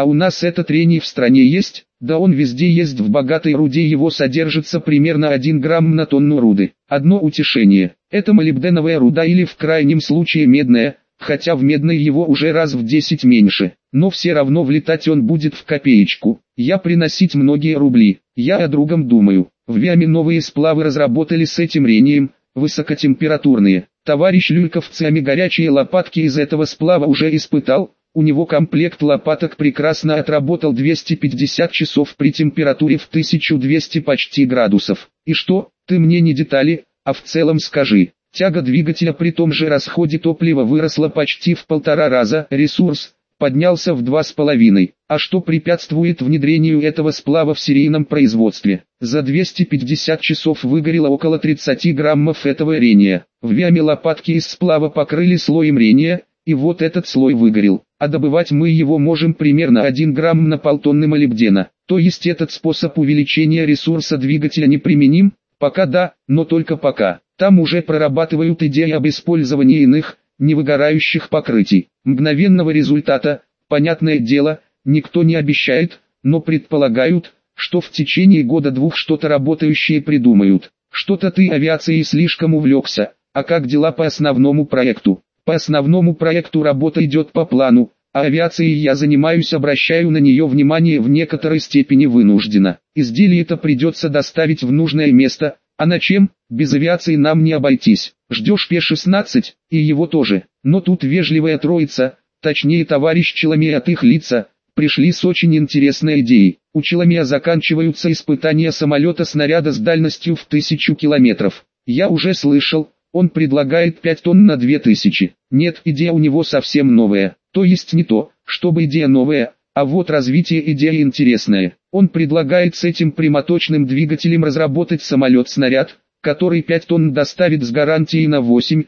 А у нас это трение в стране есть? Да он везде есть в богатой руде его содержится примерно 1 грамм на тонну руды. Одно утешение, это молибденовая руда или в крайнем случае медная, хотя в медной его уже раз в 10 меньше, но все равно влетать он будет в копеечку. Я приносить многие рубли, я о другом думаю. В Виаме новые сплавы разработали с этим рением, высокотемпературные. Товарищ Люльков цами горячие лопатки из этого сплава уже испытал, у него комплект лопаток прекрасно отработал 250 часов при температуре в 1200 почти градусов. И что, ты мне не детали, а в целом скажи, тяга двигателя при том же расходе топлива выросла почти в полтора раза, ресурс поднялся в два с половиной. А что препятствует внедрению этого сплава в серийном производстве? За 250 часов выгорело около 30 граммов этого рения. В Виаме лопатки из сплава покрыли слоем рения, и вот этот слой выгорел, а добывать мы его можем примерно 1 грамм на полтонны молибдена. То есть этот способ увеличения ресурса двигателя не применим? Пока да, но только пока. Там уже прорабатывают идеи об использовании иных, невыгорающих покрытий. Мгновенного результата, понятное дело, никто не обещает, но предполагают, что в течение года-двух что-то работающее придумают. Что-то ты авиацией слишком увлекся, а как дела по основному проекту? По основному проекту работа идет по плану, а авиацией я занимаюсь обращаю на нее внимание в некоторой степени вынужденно. Изделие это придется доставить в нужное место, а на чем, без авиации нам не обойтись. Ждешь П-16, и его тоже. Но тут вежливая троица, точнее товарищ Челомей от их лица, пришли с очень интересной идеей. У Челомея заканчиваются испытания самолета-снаряда с дальностью в тысячу километров. Я уже слышал, он предлагает 5 тонн на 2000. Нет, идея у него совсем новая. То есть не то, чтобы идея новая, а вот развитие идеи интересное. Он предлагает с этим прямоточным двигателем разработать самолет-снаряд, который 5 тонн доставит с гарантией на 8-10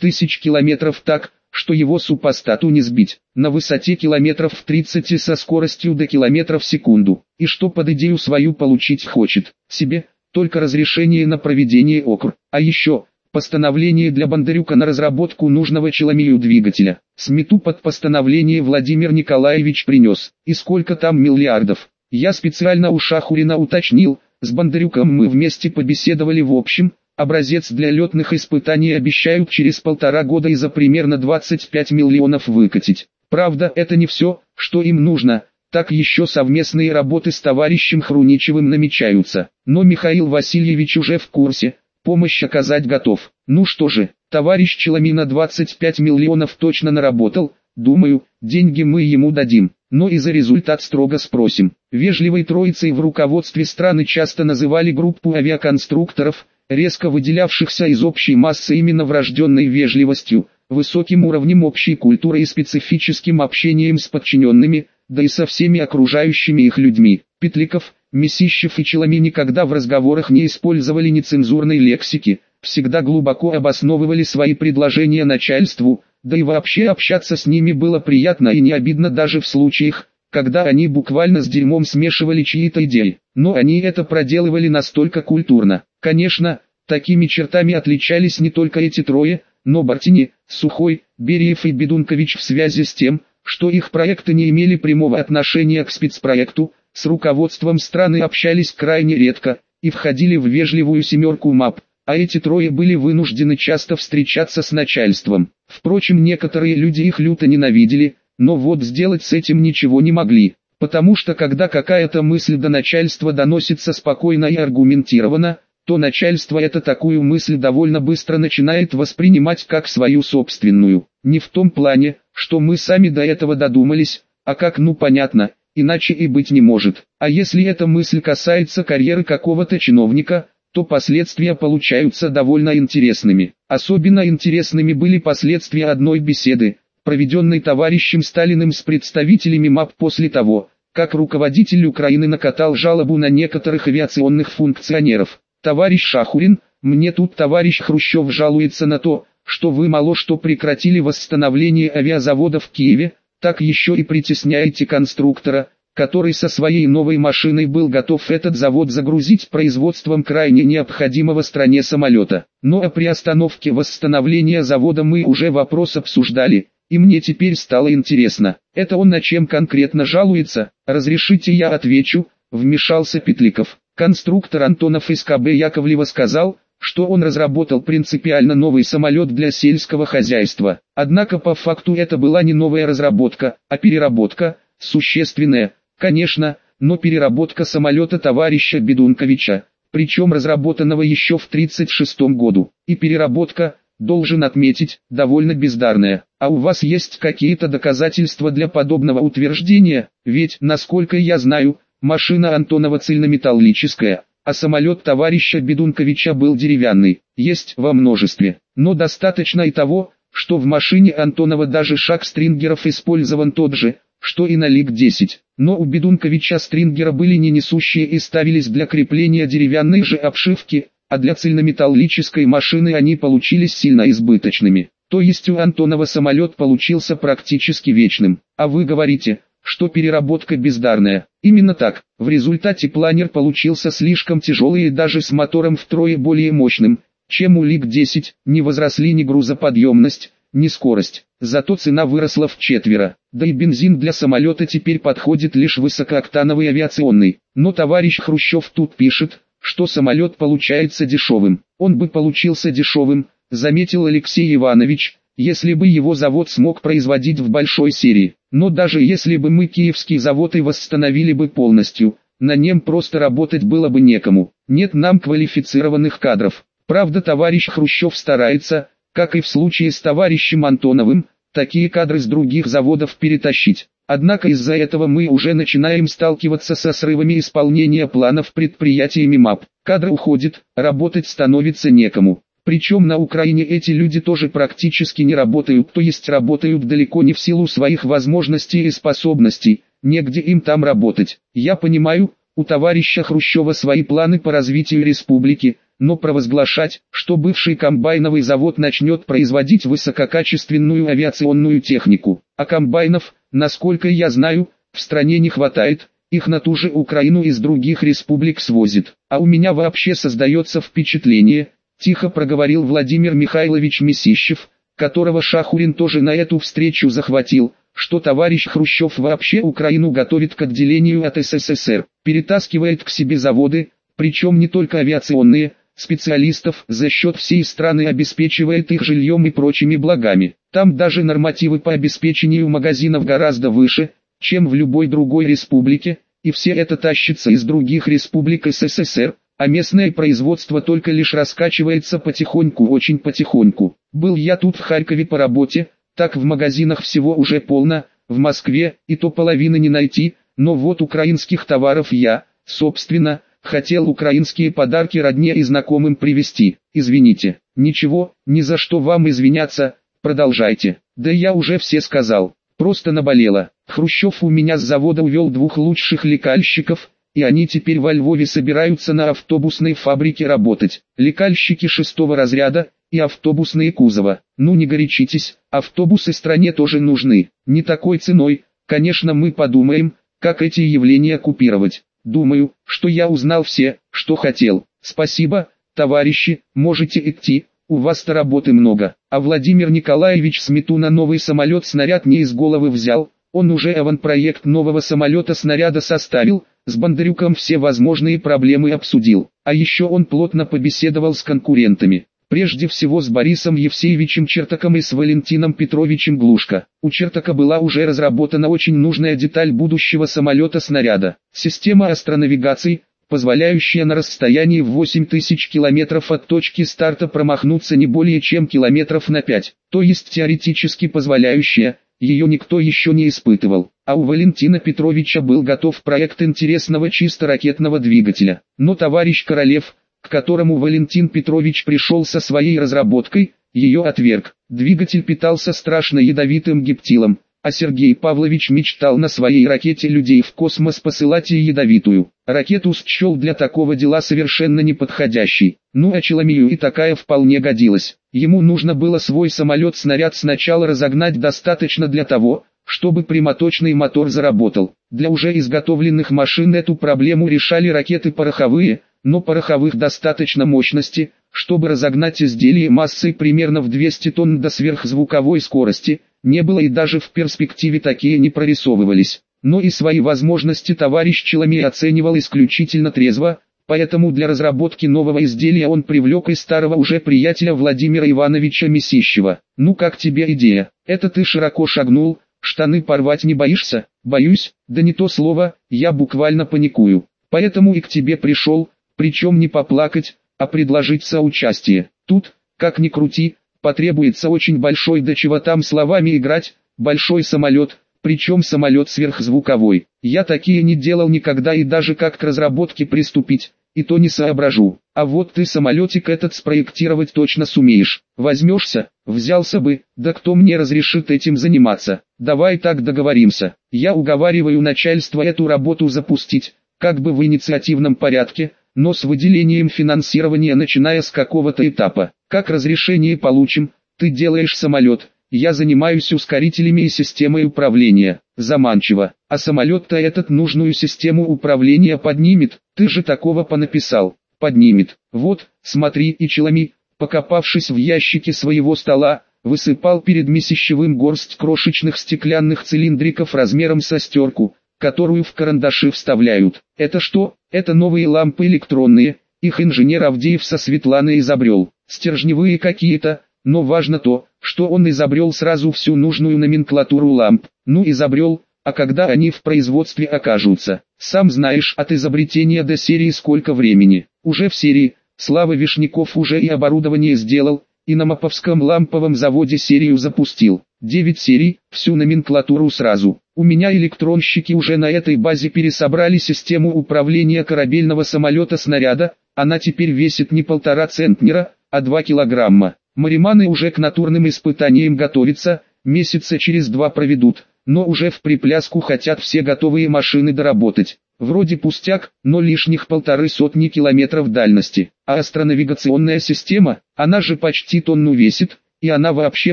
тысяч километров так, что его супостату не сбить, на высоте километров в 30 со скоростью до километров в секунду. И что под идею свою получить хочет, себе, только разрешение на проведение окр. А еще, Постановление для Бондарюка на разработку нужного челомию двигателя. Смету под постановление Владимир Николаевич принес. И сколько там миллиардов. Я специально у Шахурина уточнил, с Бондарюком мы вместе побеседовали в общем, образец для летных испытаний обещают через полтора года и за примерно 25 миллионов выкатить. Правда это не все, что им нужно, так еще совместные работы с товарищем Хруничевым намечаются. Но Михаил Васильевич уже в курсе, помощь оказать готов. Ну что же, товарищ Челомина 25 миллионов точно наработал, думаю, деньги мы ему дадим, но и за результат строго спросим. Вежливой троицей в руководстве страны часто называли группу авиаконструкторов, резко выделявшихся из общей массы именно врожденной вежливостью, высоким уровнем общей культуры и специфическим общением с подчиненными, да и со всеми окружающими их людьми. Петликов, Месищев и Челами никогда в разговорах не использовали нецензурной лексики, всегда глубоко обосновывали свои предложения начальству, да и вообще общаться с ними было приятно и не обидно даже в случаях, когда они буквально с дерьмом смешивали чьи-то идеи. Но они это проделывали настолько культурно. Конечно, такими чертами отличались не только эти трое, но Бартини, Сухой, Бериев и Бедункович в связи с тем, что их проекты не имели прямого отношения к спецпроекту, с руководством страны общались крайне редко, и входили в вежливую семерку МАП, а эти трое были вынуждены часто встречаться с начальством. Впрочем, некоторые люди их люто ненавидели, но вот сделать с этим ничего не могли, потому что когда какая-то мысль до начальства доносится спокойно и аргументированно, то начальство это такую мысль довольно быстро начинает воспринимать как свою собственную. Не в том плане, что мы сами до этого додумались, а как ну понятно, иначе и быть не может. А если эта мысль касается карьеры какого-то чиновника, то последствия получаются довольно интересными. Особенно интересными были последствия одной беседы, проведенной товарищем Сталиным с представителями МАП после того, как руководитель Украины накатал жалобу на некоторых авиационных функционеров. Товарищ Шахурин, мне тут товарищ Хрущев жалуется на то, что вы мало что прекратили восстановление авиазавода в Киеве, так еще и притесняете конструктора, который со своей новой машиной был готов этот завод загрузить производством крайне необходимого стране самолета. Но ну а при остановке восстановления завода мы уже вопрос обсуждали, и мне теперь стало интересно, это он на чем конкретно жалуется, разрешите я отвечу, вмешался Петликов. Конструктор Антонов из КБ Яковлева сказал, что он разработал принципиально новый самолет для сельского хозяйства. Однако по факту это была не новая разработка, а переработка, существенная, конечно, но переработка самолета товарища Бедунковича, причем разработанного еще в 1936 году. И переработка, должен отметить, довольно бездарная. А у вас есть какие-то доказательства для подобного утверждения? Ведь, насколько я знаю, машина Антонова цельнометаллическая, а самолет товарища Бедунковича был деревянный, есть во множестве. Но достаточно и того, что в машине Антонова даже шаг стрингеров использован тот же, что и на ЛИК-10. Но у Бедунковича стрингера были не несущие и ставились для крепления деревянной же обшивки, а для цельнометаллической машины они получились сильно избыточными. То есть у Антонова самолет получился практически вечным. А вы говорите, что переработка бездарная. Именно так, в результате планер получился слишком тяжелый и даже с мотором втрое более мощным, чем у ЛИК-10, не возросли ни грузоподъемность, ни скорость. Зато цена выросла в четверо. Да и бензин для самолета теперь подходит лишь высокооктановый авиационный. Но товарищ Хрущев тут пишет, что самолет получается дешевым. Он бы получился дешевым, заметил Алексей Иванович, если бы его завод смог производить в большой серии. Но даже если бы мы киевский завод и восстановили бы полностью, на нем просто работать было бы некому. Нет нам квалифицированных кадров. Правда товарищ Хрущев старается, как и в случае с товарищем Антоновым, такие кадры с других заводов перетащить. Однако из-за этого мы уже начинаем сталкиваться со срывами исполнения планов предприятиями МАП. Кадры уходят, работать становится некому. Причем на Украине эти люди тоже практически не работают, то есть работают далеко не в силу своих возможностей и способностей, негде им там работать. Я понимаю, у товарища Хрущева свои планы по развитию республики, но провозглашать, что бывший комбайновый завод начнет производить высококачественную авиационную технику, а комбайнов, Насколько я знаю, в стране не хватает, их на ту же Украину из других республик свозит. А у меня вообще создается впечатление, тихо проговорил Владимир Михайлович Месищев, которого Шахурин тоже на эту встречу захватил, что товарищ Хрущев вообще Украину готовит к отделению от СССР, перетаскивает к себе заводы, причем не только авиационные, специалистов за счет всей страны обеспечивает их жильем и прочими благами. Там даже нормативы по обеспечению магазинов гораздо выше, чем в любой другой республике, и все это тащится из других республик СССР, а местное производство только лишь раскачивается потихоньку, очень потихоньку. Был я тут в Харькове по работе, так в магазинах всего уже полно, в Москве и то половины не найти, но вот украинских товаров я, собственно, Хотел украинские подарки родне и знакомым привезти. Извините. Ничего, ни за что вам извиняться. Продолжайте. Да я уже все сказал. Просто наболело. Хрущев у меня с завода увел двух лучших лекальщиков, и они теперь во Львове собираются на автобусной фабрике работать. Лекальщики шестого разряда и автобусные кузова. Ну не горячитесь, автобусы стране тоже нужны. Не такой ценой, конечно мы подумаем, как эти явления купировать. Думаю, что я узнал все, что хотел. Спасибо, товарищи, можете идти, у вас-то работы много. А Владимир Николаевич Сметуна новый самолет-снаряд не из головы взял, он уже аванпроект нового самолета-снаряда составил, с Бондарюком все возможные проблемы обсудил. А еще он плотно побеседовал с конкурентами. Прежде всего с Борисом Евсеевичем Чертаком и с Валентином Петровичем Глушко. У Чертака была уже разработана очень нужная деталь будущего самолета-снаряда. Система астронавигации, позволяющая на расстоянии в 8000 километров от точки старта промахнуться не более чем километров на 5, то есть теоретически позволяющая, ее никто еще не испытывал. А у Валентина Петровича был готов проект интересного чисто ракетного двигателя. Но товарищ Королев, к которому Валентин Петрович пришел со своей разработкой, ее отверг. Двигатель питался страшно ядовитым гептилом, а Сергей Павлович мечтал на своей ракете людей в космос посылать и ядовитую. Ракету счел для такого дела совершенно неподходящей. Ну а Челомию и такая вполне годилась. Ему нужно было свой самолет-снаряд сначала разогнать достаточно для того, чтобы прямоточный мотор заработал. Для уже изготовленных машин эту проблему решали ракеты пороховые, но пороховых достаточно мощности, чтобы разогнать изделие массой примерно в 200 тонн до сверхзвуковой скорости, не было и даже в перспективе такие не прорисовывались. Но и свои возможности товарищ Челомей оценивал исключительно трезво, поэтому для разработки нового изделия он привлек и старого уже приятеля Владимира Ивановича Месищева. «Ну как тебе идея? Это ты широко шагнул, штаны порвать не боишься?» «Боюсь, да не то слово, я буквально паникую. Поэтому и к тебе пришел, причем не поплакать, а предложить соучастие. Тут, как ни крути, потребуется очень большой до чего там словами играть, большой самолет, причем самолет сверхзвуковой. Я такие не делал никогда и даже как к разработке приступить, и то не соображу. А вот ты самолетик этот спроектировать точно сумеешь. Возьмешься, взялся бы, да кто мне разрешит этим заниматься. Давай так договоримся. Я уговариваю начальство эту работу запустить, как бы в инициативном порядке, но с выделением финансирования начиная с какого-то этапа. Как разрешение получим, ты делаешь самолет, я занимаюсь ускорителями и системой управления. Заманчиво. А самолет-то этот нужную систему управления поднимет. Ты же такого понаписал. Поднимет. Вот, смотри и челами, покопавшись в ящике своего стола, высыпал перед месящевым горсть крошечных стеклянных цилиндриков размером со стерку, которую в карандаши вставляют. Это что? Это новые лампы электронные, их инженер Авдеев со Светланой изобрел. Стержневые какие-то, но важно то, что он изобрел сразу всю нужную номенклатуру ламп. Ну изобрел, а когда они в производстве окажутся. Сам знаешь от изобретения до серии сколько времени. Уже в серии, Слава Вишняков уже и оборудование сделал, и на Маповском ламповом заводе серию запустил. 9 серий, всю номенклатуру сразу. У меня электронщики уже на этой базе пересобрали систему управления корабельного самолета снаряда, она теперь весит не полтора центнера, а 2 килограмма. Мариманы уже к натурным испытаниям готовятся, месяца через два проведут, но уже в припляску хотят все готовые машины доработать. Вроде пустяк, но лишних полторы сотни километров дальности. А астронавигационная система, она же почти тонну весит, и она вообще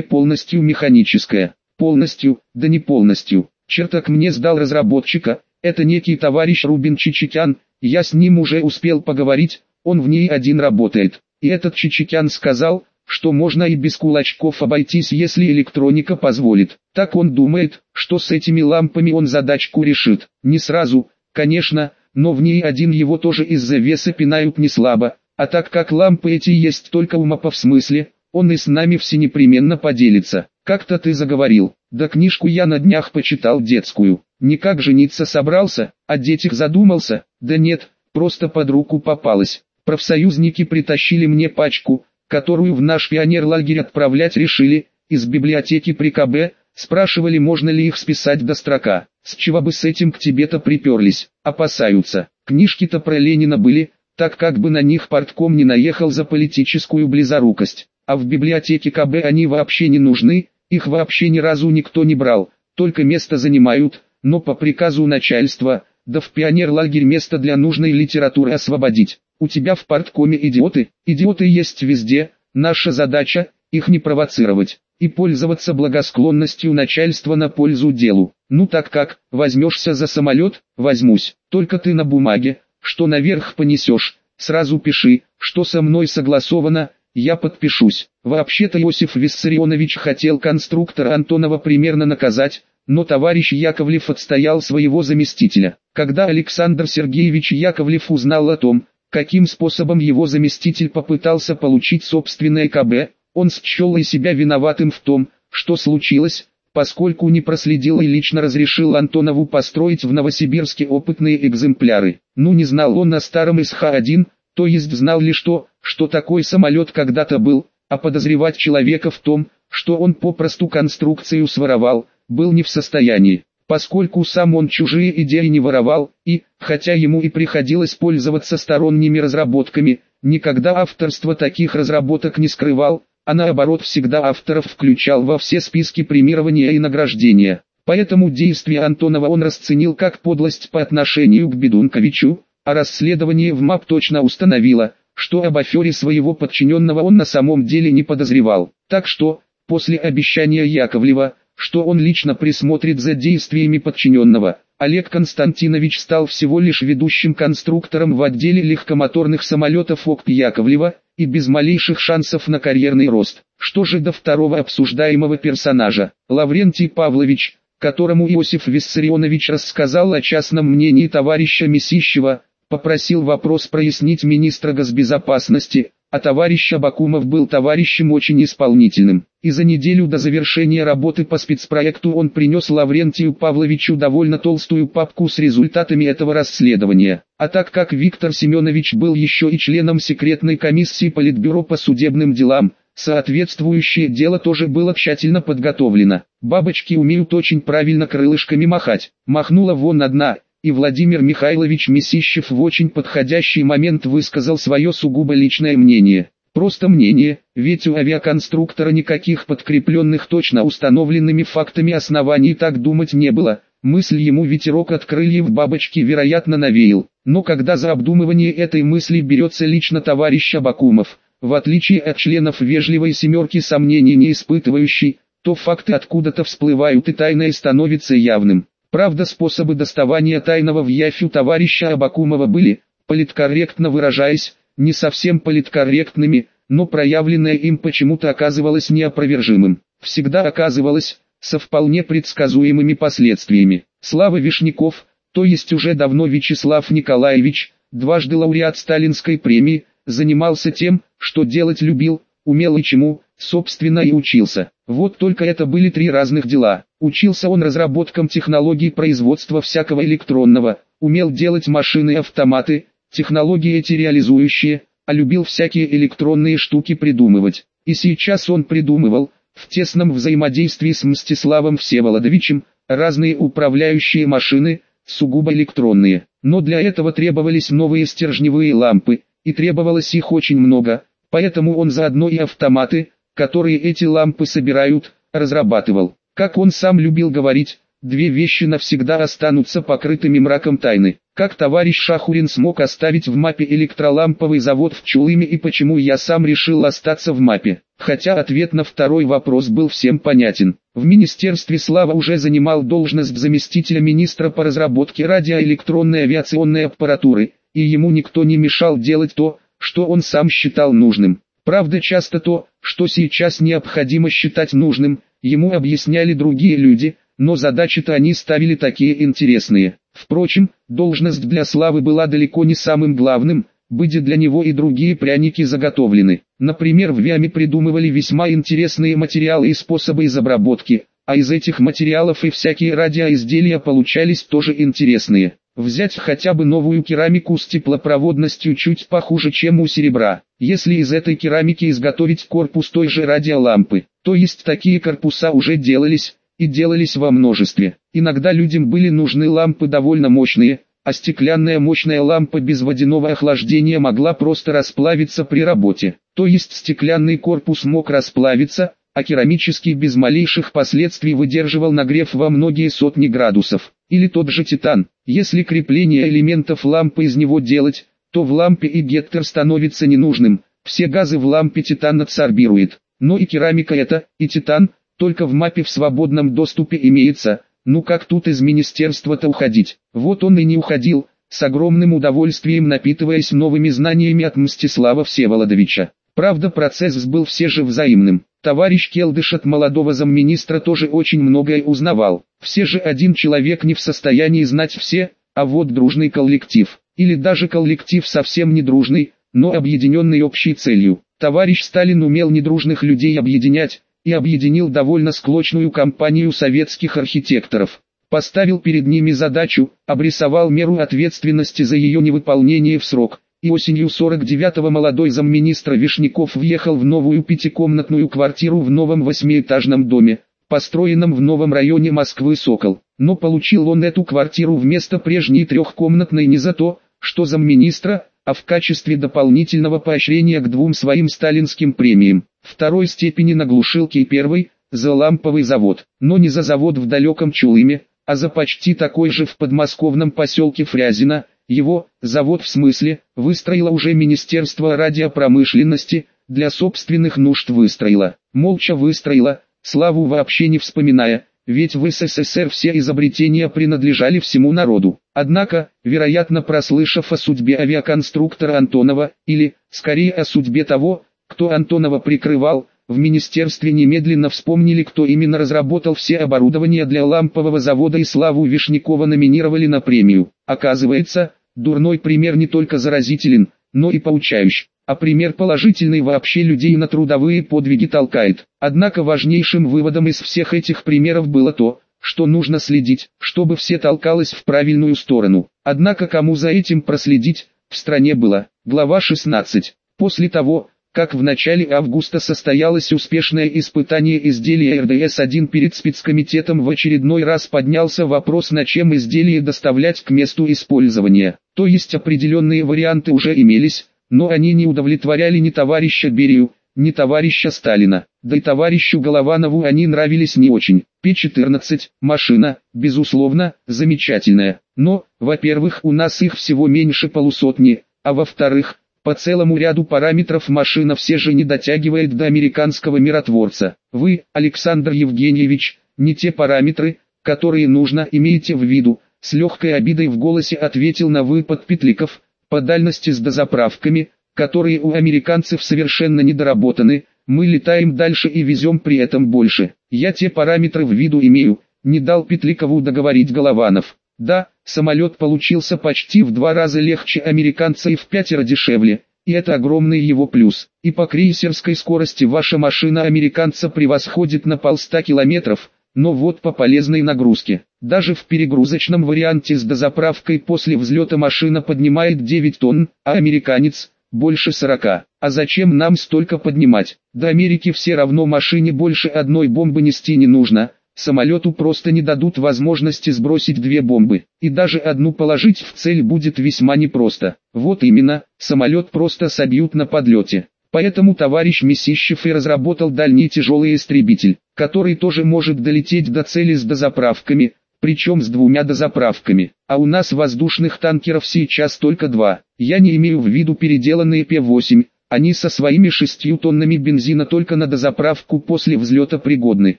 полностью механическая. Полностью, да не полностью. Чертак мне сдал разработчика, это некий товарищ Рубин Чичикян, я с ним уже успел поговорить, он в ней один работает. И этот Чичикян сказал, что можно и без кулачков обойтись, если электроника позволит. Так он думает, что с этими лампами он задачку решит. Не сразу, конечно, но в ней один его тоже из-за веса пинают не слабо. А так как лампы эти есть только у МАПа в смысле, он и с нами все непременно поделится. Как-то ты заговорил, да книжку я на днях почитал детскую. Никак жениться собрался, а детях задумался, да нет, просто под руку попалась. Профсоюзники притащили мне пачку, которую в наш пионер-лагерь отправлять решили, из библиотеки при КБ, спрашивали можно ли их списать до строка. С чего бы с этим к тебе-то приперлись, опасаются. Книжки-то про Ленина были, так как бы на них портком не наехал за политическую близорукость. А в библиотеке КБ они вообще не нужны, их вообще ни разу никто не брал, только место занимают, но по приказу начальства, да в пионер-лагерь место для нужной литературы освободить. У тебя в парткоме идиоты, идиоты есть везде, наша задача, их не провоцировать, и пользоваться благосклонностью начальства на пользу делу. Ну так как, возьмешься за самолет, возьмусь, только ты на бумаге, что наверх понесешь, сразу пиши, что со мной согласовано, я подпишусь. Вообще-то Иосиф Виссарионович хотел конструктора Антонова примерно наказать, но товарищ Яковлев отстоял своего заместителя. Когда Александр Сергеевич Яковлев узнал о том, каким способом его заместитель попытался получить собственное КБ, он счел и себя виноватым в том, что случилось, поскольку не проследил и лично разрешил Антонову построить в Новосибирске опытные экземпляры. Ну не знал он о старом СХ-1, то есть знал лишь то, что такой самолет когда-то был, а подозревать человека в том, что он попросту конструкцию своровал, был не в состоянии поскольку сам он чужие идеи не воровал, и, хотя ему и приходилось пользоваться сторонними разработками, никогда авторство таких разработок не скрывал, а наоборот всегда авторов включал во все списки премирования и награждения. Поэтому действия Антонова он расценил как подлость по отношению к Бедунковичу, а расследование в МАП точно установило, что об афере своего подчиненного он на самом деле не подозревал. Так что, после обещания Яковлева, что он лично присмотрит за действиями подчиненного. Олег Константинович стал всего лишь ведущим конструктором в отделе легкомоторных самолетов ОКП Яковлева, и без малейших шансов на карьерный рост. Что же до второго обсуждаемого персонажа, Лаврентий Павлович, которому Иосиф Виссарионович рассказал о частном мнении товарища Месищева, попросил вопрос прояснить министра госбезопасности, а товарищ Абакумов был товарищем очень исполнительным. И за неделю до завершения работы по спецпроекту он принес Лаврентию Павловичу довольно толстую папку с результатами этого расследования. А так как Виктор Семенович был еще и членом секретной комиссии Политбюро по судебным делам, соответствующее дело тоже было тщательно подготовлено. Бабочки умеют очень правильно крылышками махать. Махнула вон одна, и Владимир Михайлович Месищев в очень подходящий момент высказал свое сугубо личное мнение. Просто мнение, ведь у авиаконструктора никаких подкрепленных точно установленными фактами оснований так думать не было. Мысль ему ветерок от крыльев бабочки вероятно навеял. Но когда за обдумывание этой мысли берется лично товарищ Абакумов, в отличие от членов вежливой семерки сомнений не испытывающий, то факты откуда-то всплывают и тайное становится явным. Правда способы доставания тайного в яфь у товарища Абакумова были, политкорректно выражаясь, не совсем политкорректными, но проявленное им почему-то оказывалось неопровержимым. Всегда оказывалось, со вполне предсказуемыми последствиями. Слава Вишняков, то есть уже давно Вячеслав Николаевич, дважды лауреат Сталинской премии, занимался тем, что делать любил, умел и чему, собственно и учился. Вот только это были три разных дела. Учился он разработкам технологий производства всякого электронного, умел делать машины и автоматы, технологии эти реализующие, а любил всякие электронные штуки придумывать. И сейчас он придумывал, в тесном взаимодействии с Мстиславом Всеволодовичем, разные управляющие машины, сугубо электронные. Но для этого требовались новые стержневые лампы, и требовалось их очень много, поэтому он заодно и автоматы, которые эти лампы собирают, разрабатывал. Как он сам любил говорить, две вещи навсегда останутся покрытыми мраком тайны. Как товарищ Шахурин смог оставить в мапе электроламповый завод в Чулыме и почему я сам решил остаться в мапе? Хотя ответ на второй вопрос был всем понятен. В Министерстве Слава уже занимал должность заместителя министра по разработке радиоэлектронной авиационной аппаратуры, и ему никто не мешал делать то, что он сам считал нужным. Правда часто то, что сейчас необходимо считать нужным, ему объясняли другие люди, но задачи-то они ставили такие интересные. Впрочем, должность для Славы была далеко не самым главным, были для него и другие пряники заготовлены. Например в ВИАМе придумывали весьма интересные материалы и способы из обработки, а из этих материалов и всякие радиоизделия получались тоже интересные. Взять хотя бы новую керамику с теплопроводностью чуть похуже, чем у серебра. Если из этой керамики изготовить корпус той же радиолампы, то есть такие корпуса уже делались, и делались во множестве. Иногда людям были нужны лампы довольно мощные, а стеклянная мощная лампа без водяного охлаждения могла просто расплавиться при работе. То есть стеклянный корпус мог расплавиться, а керамический без малейших последствий выдерживал нагрев во многие сотни градусов. Или тот же титан, если крепление элементов лампы из него делать, то в лампе и геттер становится ненужным, все газы в лампе титан адсорбирует. Но и керамика это, и титан, только в мапе в свободном доступе имеется, ну как тут из министерства-то уходить? Вот он и не уходил, с огромным удовольствием напитываясь новыми знаниями от Мстислава Всеволодовича. Правда процесс был все же взаимным. Товарищ Келдыш от молодого замминистра тоже очень многое узнавал. Все же один человек не в состоянии знать все, а вот дружный коллектив, или даже коллектив совсем не дружный, но объединенный общей целью. Товарищ Сталин умел недружных людей объединять, и объединил довольно склочную компанию советских архитекторов. Поставил перед ними задачу, обрисовал меру ответственности за ее невыполнение в срок, и осенью 49-го молодой замминистра Вишняков въехал в новую пятикомнатную квартиру в новом восьмиэтажном доме, построенном в новом районе Москвы Сокол. Но получил он эту квартиру вместо прежней трехкомнатной не за то, что замминистра, а в качестве дополнительного поощрения к двум своим сталинским премиям. Второй степени на глушилке и первой, за ламповый завод, но не за завод в далеком Чулыме, а за почти такой же в подмосковном поселке Фрязино, его, завод в смысле, выстроило уже Министерство радиопромышленности, для собственных нужд выстроило, молча выстроило, славу вообще не вспоминая, ведь в СССР все изобретения принадлежали всему народу. Однако, вероятно прослышав о судьбе авиаконструктора Антонова, или, скорее о судьбе того, кто Антонова прикрывал, в министерстве немедленно вспомнили, кто именно разработал все оборудование для лампового завода и Славу Вишнякова номинировали на премию. Оказывается, дурной пример не только заразителен, но и поучающий. А пример положительный вообще людей на трудовые подвиги толкает. Однако важнейшим выводом из всех этих примеров было то, что нужно следить, чтобы все толкалось в правильную сторону. Однако кому за этим проследить, в стране было. Глава 16. После того, как в начале августа состоялось успешное испытание изделия РДС-1 перед спецкомитетом в очередной раз поднялся вопрос на чем изделие доставлять к месту использования. То есть определенные варианты уже имелись, но они не удовлетворяли ни товарища Берию, ни товарища Сталина, да и товарищу Голованову они нравились не очень. П-14, машина, безусловно, замечательная, но, во-первых, у нас их всего меньше полусотни, а во-вторых, по целому ряду параметров машина все же не дотягивает до американского миротворца. Вы, Александр Евгеньевич, не те параметры, которые нужно имеете в виду, с легкой обидой в голосе ответил на выпад Петликов, по дальности с дозаправками, которые у американцев совершенно недоработаны, мы летаем дальше и везем при этом больше. Я те параметры в виду имею, не дал Петликову договорить Голованов. Да, самолет получился почти в два раза легче американца и в пятеро дешевле, и это огромный его плюс. И по крейсерской скорости ваша машина американца превосходит на полста километров, но вот по полезной нагрузке. Даже в перегрузочном варианте с дозаправкой после взлета машина поднимает 9 тонн, а американец – больше 40. А зачем нам столько поднимать? До Америки все равно машине больше одной бомбы нести не нужно – Самолету просто не дадут возможности сбросить две бомбы, и даже одну положить в цель будет весьма непросто. Вот именно, самолет просто собьют на подлете. Поэтому товарищ Месищев и разработал дальний тяжелый истребитель, который тоже может долететь до цели с дозаправками, причем с двумя дозаправками. А у нас воздушных танкеров сейчас только два. Я не имею в виду переделанные П-8, они со своими шестью тоннами бензина только на дозаправку после взлета пригодны.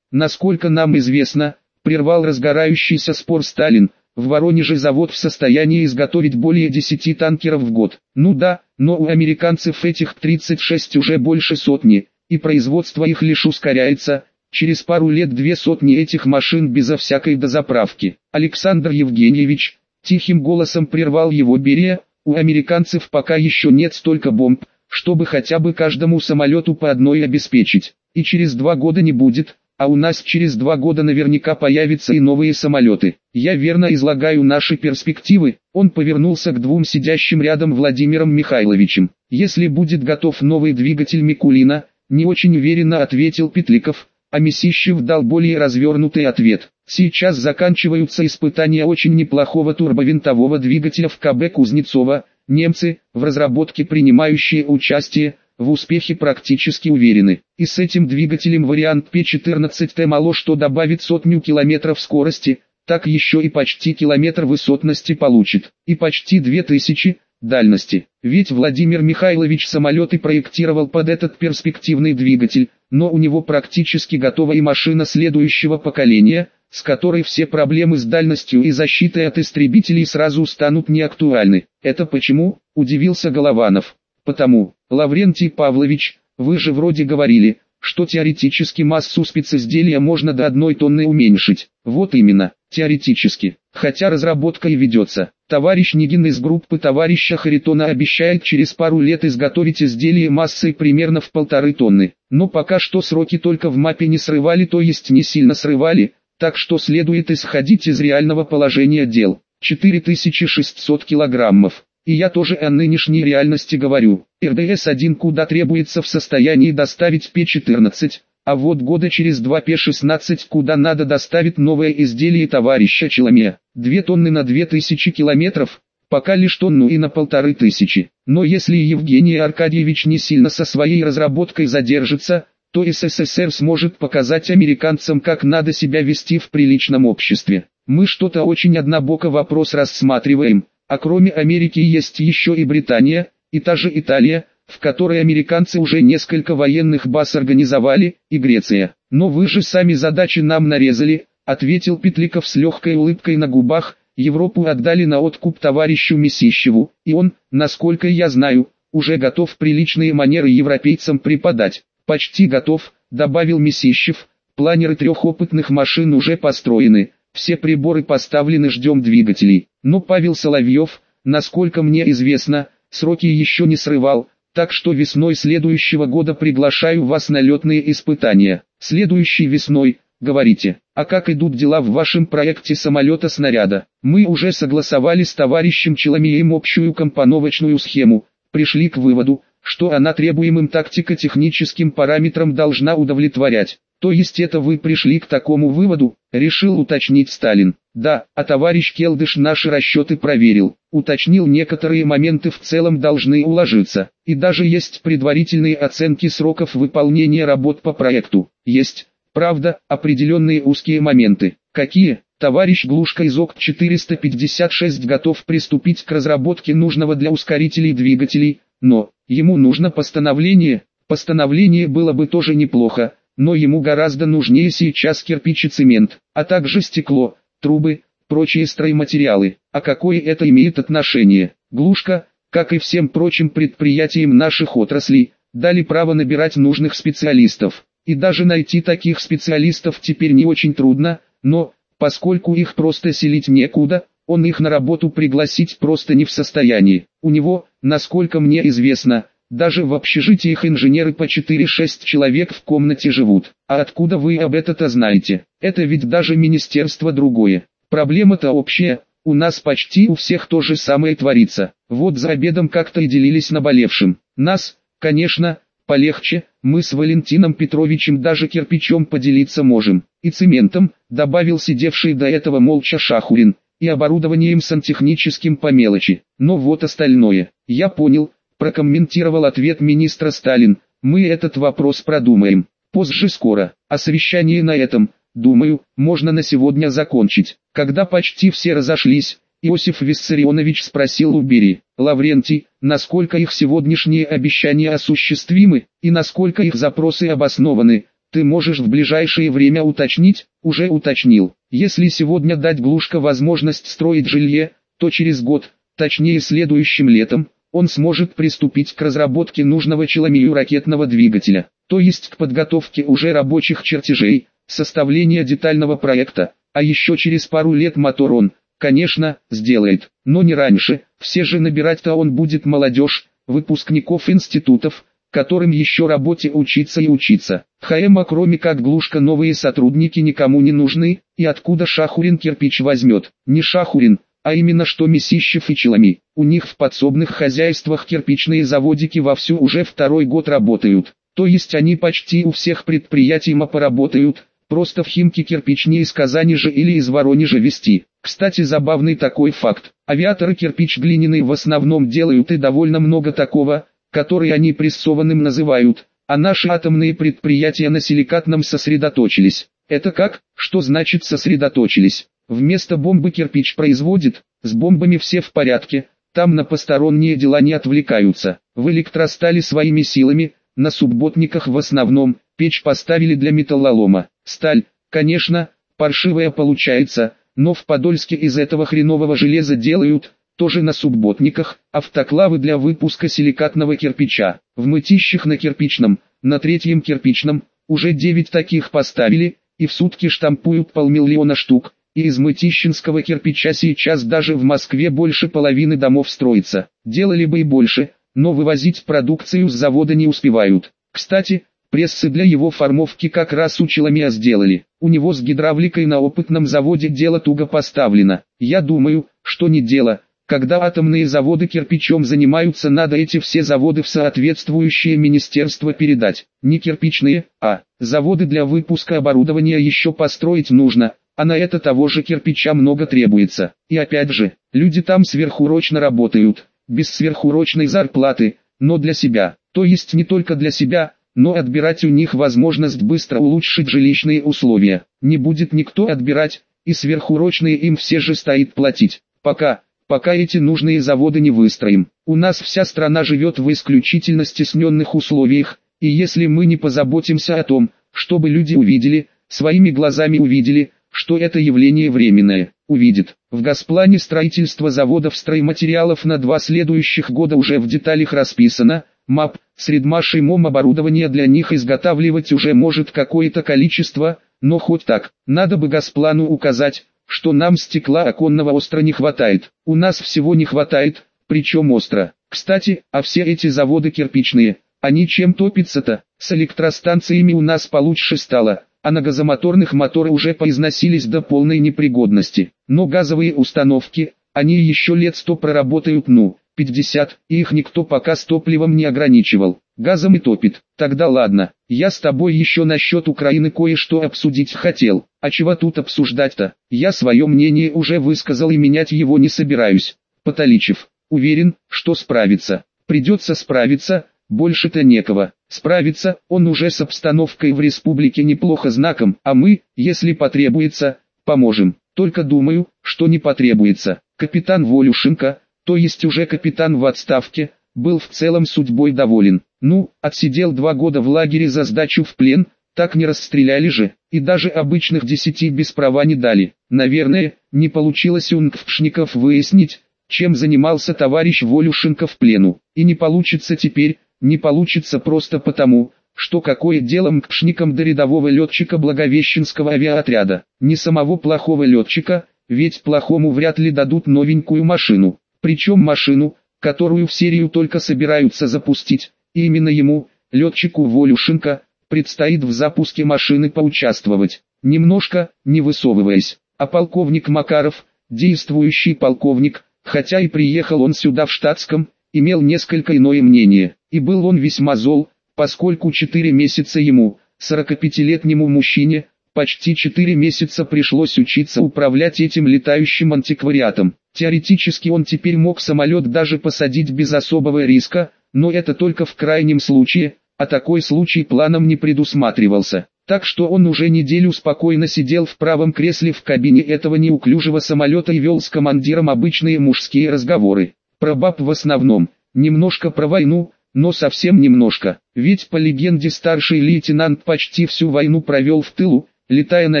Насколько нам известно, прервал разгорающийся спор Сталин, в Воронеже завод в состоянии изготовить более 10 танкеров в год. Ну да, но у американцев этих 36 уже больше сотни, и производство их лишь ускоряется, через пару лет две сотни этих машин безо всякой дозаправки. Александр Евгеньевич, тихим голосом прервал его Берия, у американцев пока еще нет столько бомб, чтобы хотя бы каждому самолету по одной обеспечить. И через два года не будет, а у нас через два года наверняка появятся и новые самолеты. Я верно излагаю наши перспективы. Он повернулся к двум сидящим рядом Владимиром Михайловичем. Если будет готов новый двигатель Микулина, не очень уверенно ответил Петликов, а Месищев дал более развернутый ответ. Сейчас заканчиваются испытания очень неплохого турбовинтового двигателя в КБ Кузнецова, Немцы, в разработке принимающие участие, в успехе практически уверены. И с этим двигателем вариант П-14Т мало что добавит сотню километров скорости, так еще и почти километр высотности получит, и почти 2000 дальности. Ведь Владимир Михайлович самолеты проектировал под этот перспективный двигатель, но у него практически готова и машина следующего поколения – с которой все проблемы с дальностью и защитой от истребителей сразу станут неактуальны. Это почему? Удивился Голованов. Потому, Лаврентий Павлович, вы же вроде говорили, что теоретически массу специзделия можно до одной тонны уменьшить. Вот именно, теоретически. Хотя разработка и ведется. Товарищ Нигин из группы товарища Харитона обещает через пару лет изготовить изделие массой примерно в полторы тонны. Но пока что сроки только в мапе не срывали, то есть не сильно срывали, так что следует исходить из реального положения дел. 4600 килограммов. И я тоже о нынешней реальности говорю. РДС-1 куда требуется в состоянии доставить П-14, а вот года через два П-16 куда надо доставить новое изделие товарища Челоме. Две тонны на 2000 километров, пока лишь тонну и на полторы тысячи. Но если Евгений Аркадьевич не сильно со своей разработкой задержится, то СССР сможет показать американцам, как надо себя вести в приличном обществе. Мы что-то очень однобоко вопрос рассматриваем, а кроме Америки есть еще и Британия, и та же Италия, в которой американцы уже несколько военных баз организовали, и Греция. Но вы же сами задачи нам нарезали, ответил Петликов с легкой улыбкой на губах, Европу отдали на откуп товарищу Месищеву, и он, насколько я знаю, уже готов приличные манеры европейцам преподать. Почти готов, добавил Месищев, планеры трех опытных машин уже построены, все приборы поставлены ждем двигателей. Но Павел Соловьев, насколько мне известно, сроки еще не срывал, так что весной следующего года приглашаю вас на летные испытания. Следующей весной, говорите, а как идут дела в вашем проекте самолета-снаряда? Мы уже согласовали с товарищем Челомеем общую компоновочную схему, пришли к выводу, что она требуемым тактико-техническим параметрам должна удовлетворять. То есть это вы пришли к такому выводу, решил уточнить Сталин. Да, а товарищ Келдыш наши расчеты проверил, уточнил некоторые моменты в целом должны уложиться. И даже есть предварительные оценки сроков выполнения работ по проекту. Есть, правда, определенные узкие моменты. Какие? Товарищ Глушка из ОК-456 готов приступить к разработке нужного для ускорителей двигателей, но, ему нужно постановление, постановление было бы тоже неплохо, но ему гораздо нужнее сейчас кирпич и цемент, а также стекло, трубы, прочие стройматериалы. А какое это имеет отношение? Глушка, как и всем прочим предприятиям наших отраслей, дали право набирать нужных специалистов. И даже найти таких специалистов теперь не очень трудно, но, поскольку их просто селить некуда, он их на работу пригласить просто не в состоянии. У него, насколько мне известно, даже в общежитиях инженеры по 4-6 человек в комнате живут. А откуда вы об это-то знаете? Это ведь даже министерство другое. Проблема-то общая, у нас почти у всех то же самое творится. Вот за обедом как-то и делились наболевшим. Нас, конечно, полегче, мы с Валентином Петровичем даже кирпичом поделиться можем. И цементом, добавил сидевший до этого молча Шахурин, и оборудованием сантехническим по мелочи. Но вот остальное. Я понял, прокомментировал ответ министра Сталин, мы этот вопрос продумаем. Позже скоро, а совещание на этом, думаю, можно на сегодня закончить. Когда почти все разошлись, Иосиф Виссарионович спросил у Бери, Лаврентий, насколько их сегодняшние обещания осуществимы, и насколько их запросы обоснованы, ты можешь в ближайшее время уточнить, уже уточнил. Если сегодня дать Глушко возможность строить жилье, то через год, точнее следующим летом, он сможет приступить к разработке нужного Челомею ракетного двигателя, то есть к подготовке уже рабочих чертежей, составления детального проекта, а еще через пару лет мотор он, конечно, сделает, но не раньше, все же набирать-то он будет молодежь, выпускников институтов, которым еще работе учиться и учиться. ХМ, кроме как глушка новые сотрудники никому не нужны, и откуда Шахурин кирпич возьмет, не Шахурин, а именно что Месищев и Челами. У них в подсобных хозяйствах кирпичные заводики вовсю уже второй год работают. То есть они почти у всех предприятий МАПа работают, просто в Химки кирпич не из Казани же или из Воронежа вести. Кстати забавный такой факт. Авиаторы кирпич глиняный в основном делают и довольно много такого, который они прессованным называют, а наши атомные предприятия на силикатном сосредоточились. Это как? Что значит сосредоточились? Вместо бомбы кирпич производит, с бомбами все в порядке, там на посторонние дела не отвлекаются. В электростали своими силами, на субботниках в основном, печь поставили для металлолома. Сталь, конечно, паршивая получается, но в Подольске из этого хренового железа делают, тоже на субботниках, автоклавы для выпуска силикатного кирпича. В мытищах на кирпичном, на третьем кирпичном, уже 9 таких поставили, и в сутки штампуют полмиллиона штук, и из мытищинского кирпича сейчас даже в Москве больше половины домов строится. Делали бы и больше, но вывозить продукцию с завода не успевают. Кстати, прессы для его формовки как раз у Челомея сделали. У него с гидравликой на опытном заводе дело туго поставлено. Я думаю, что не дело. Когда атомные заводы кирпичом занимаются, надо эти все заводы в соответствующее министерство передать. Не кирпичные, а заводы для выпуска оборудования еще построить нужно, а на это того же кирпича много требуется. И опять же, люди там сверхурочно работают, без сверхурочной зарплаты, но для себя, то есть не только для себя, но отбирать у них возможность быстро улучшить жилищные условия. Не будет никто отбирать, и сверхурочные им все же стоит платить. Пока, пока эти нужные заводы не выстроим. У нас вся страна живет в исключительно стесненных условиях, и если мы не позаботимся о том, чтобы люди увидели, своими глазами увидели, что это явление временное, увидит. В Госплане строительство заводов стройматериалов на два следующих года уже в деталях расписано, МАП, средмашей МОМ оборудование для них изготавливать уже может какое-то количество, но хоть так, надо бы Госплану указать, что нам стекла оконного остро не хватает. У нас всего не хватает, причем остро. Кстати, а все эти заводы кирпичные, они чем топятся-то? С электростанциями у нас получше стало, а на газомоторных моторы уже поизносились до полной непригодности. Но газовые установки, они еще лет сто проработают ну, 50, и их никто пока с топливом не ограничивал. Газом и топит. Тогда ладно, я с тобой еще насчет Украины кое-что обсудить хотел. А чего тут обсуждать-то? Я свое мнение уже высказал и менять его не собираюсь. Потоличев, уверен, что справится. Придется справиться, больше-то некого. Справиться, он уже с обстановкой в республике неплохо знаком, а мы, если потребуется, поможем. Только думаю, что не потребуется. Капитан Волюшенко, то есть уже капитан в отставке, был в целом судьбой доволен. Ну, отсидел два года в лагере за сдачу в плен, так не расстреляли же, и даже обычных десяти без права не дали. Наверное, не получилось у НКФшников выяснить, чем занимался товарищ Волюшенко в плену. И не получится теперь, не получится просто потому, что какое дело МКШникам до рядового летчика Благовещенского авиаотряда. Не самого плохого летчика, ведь плохому вряд ли дадут новенькую машину. Причем машину, которую в серию только собираются запустить, и именно ему, летчику Волюшенко, предстоит в запуске машины поучаствовать. Немножко, не высовываясь, а полковник Макаров, действующий полковник, хотя и приехал он сюда в штатском, имел несколько иное мнение, и был он весьма зол, поскольку 4 месяца ему, 45-летнему мужчине, почти 4 месяца пришлось учиться управлять этим летающим антиквариатом. Теоретически он теперь мог самолет даже посадить без особого риска, но это только в крайнем случае, а такой случай планом не предусматривался. Так что он уже неделю спокойно сидел в правом кресле в кабине этого неуклюжего самолета и вел с командиром обычные мужские разговоры. Про баб в основном, немножко про войну, но совсем немножко. Ведь по легенде старший лейтенант почти всю войну провел в тылу, летая на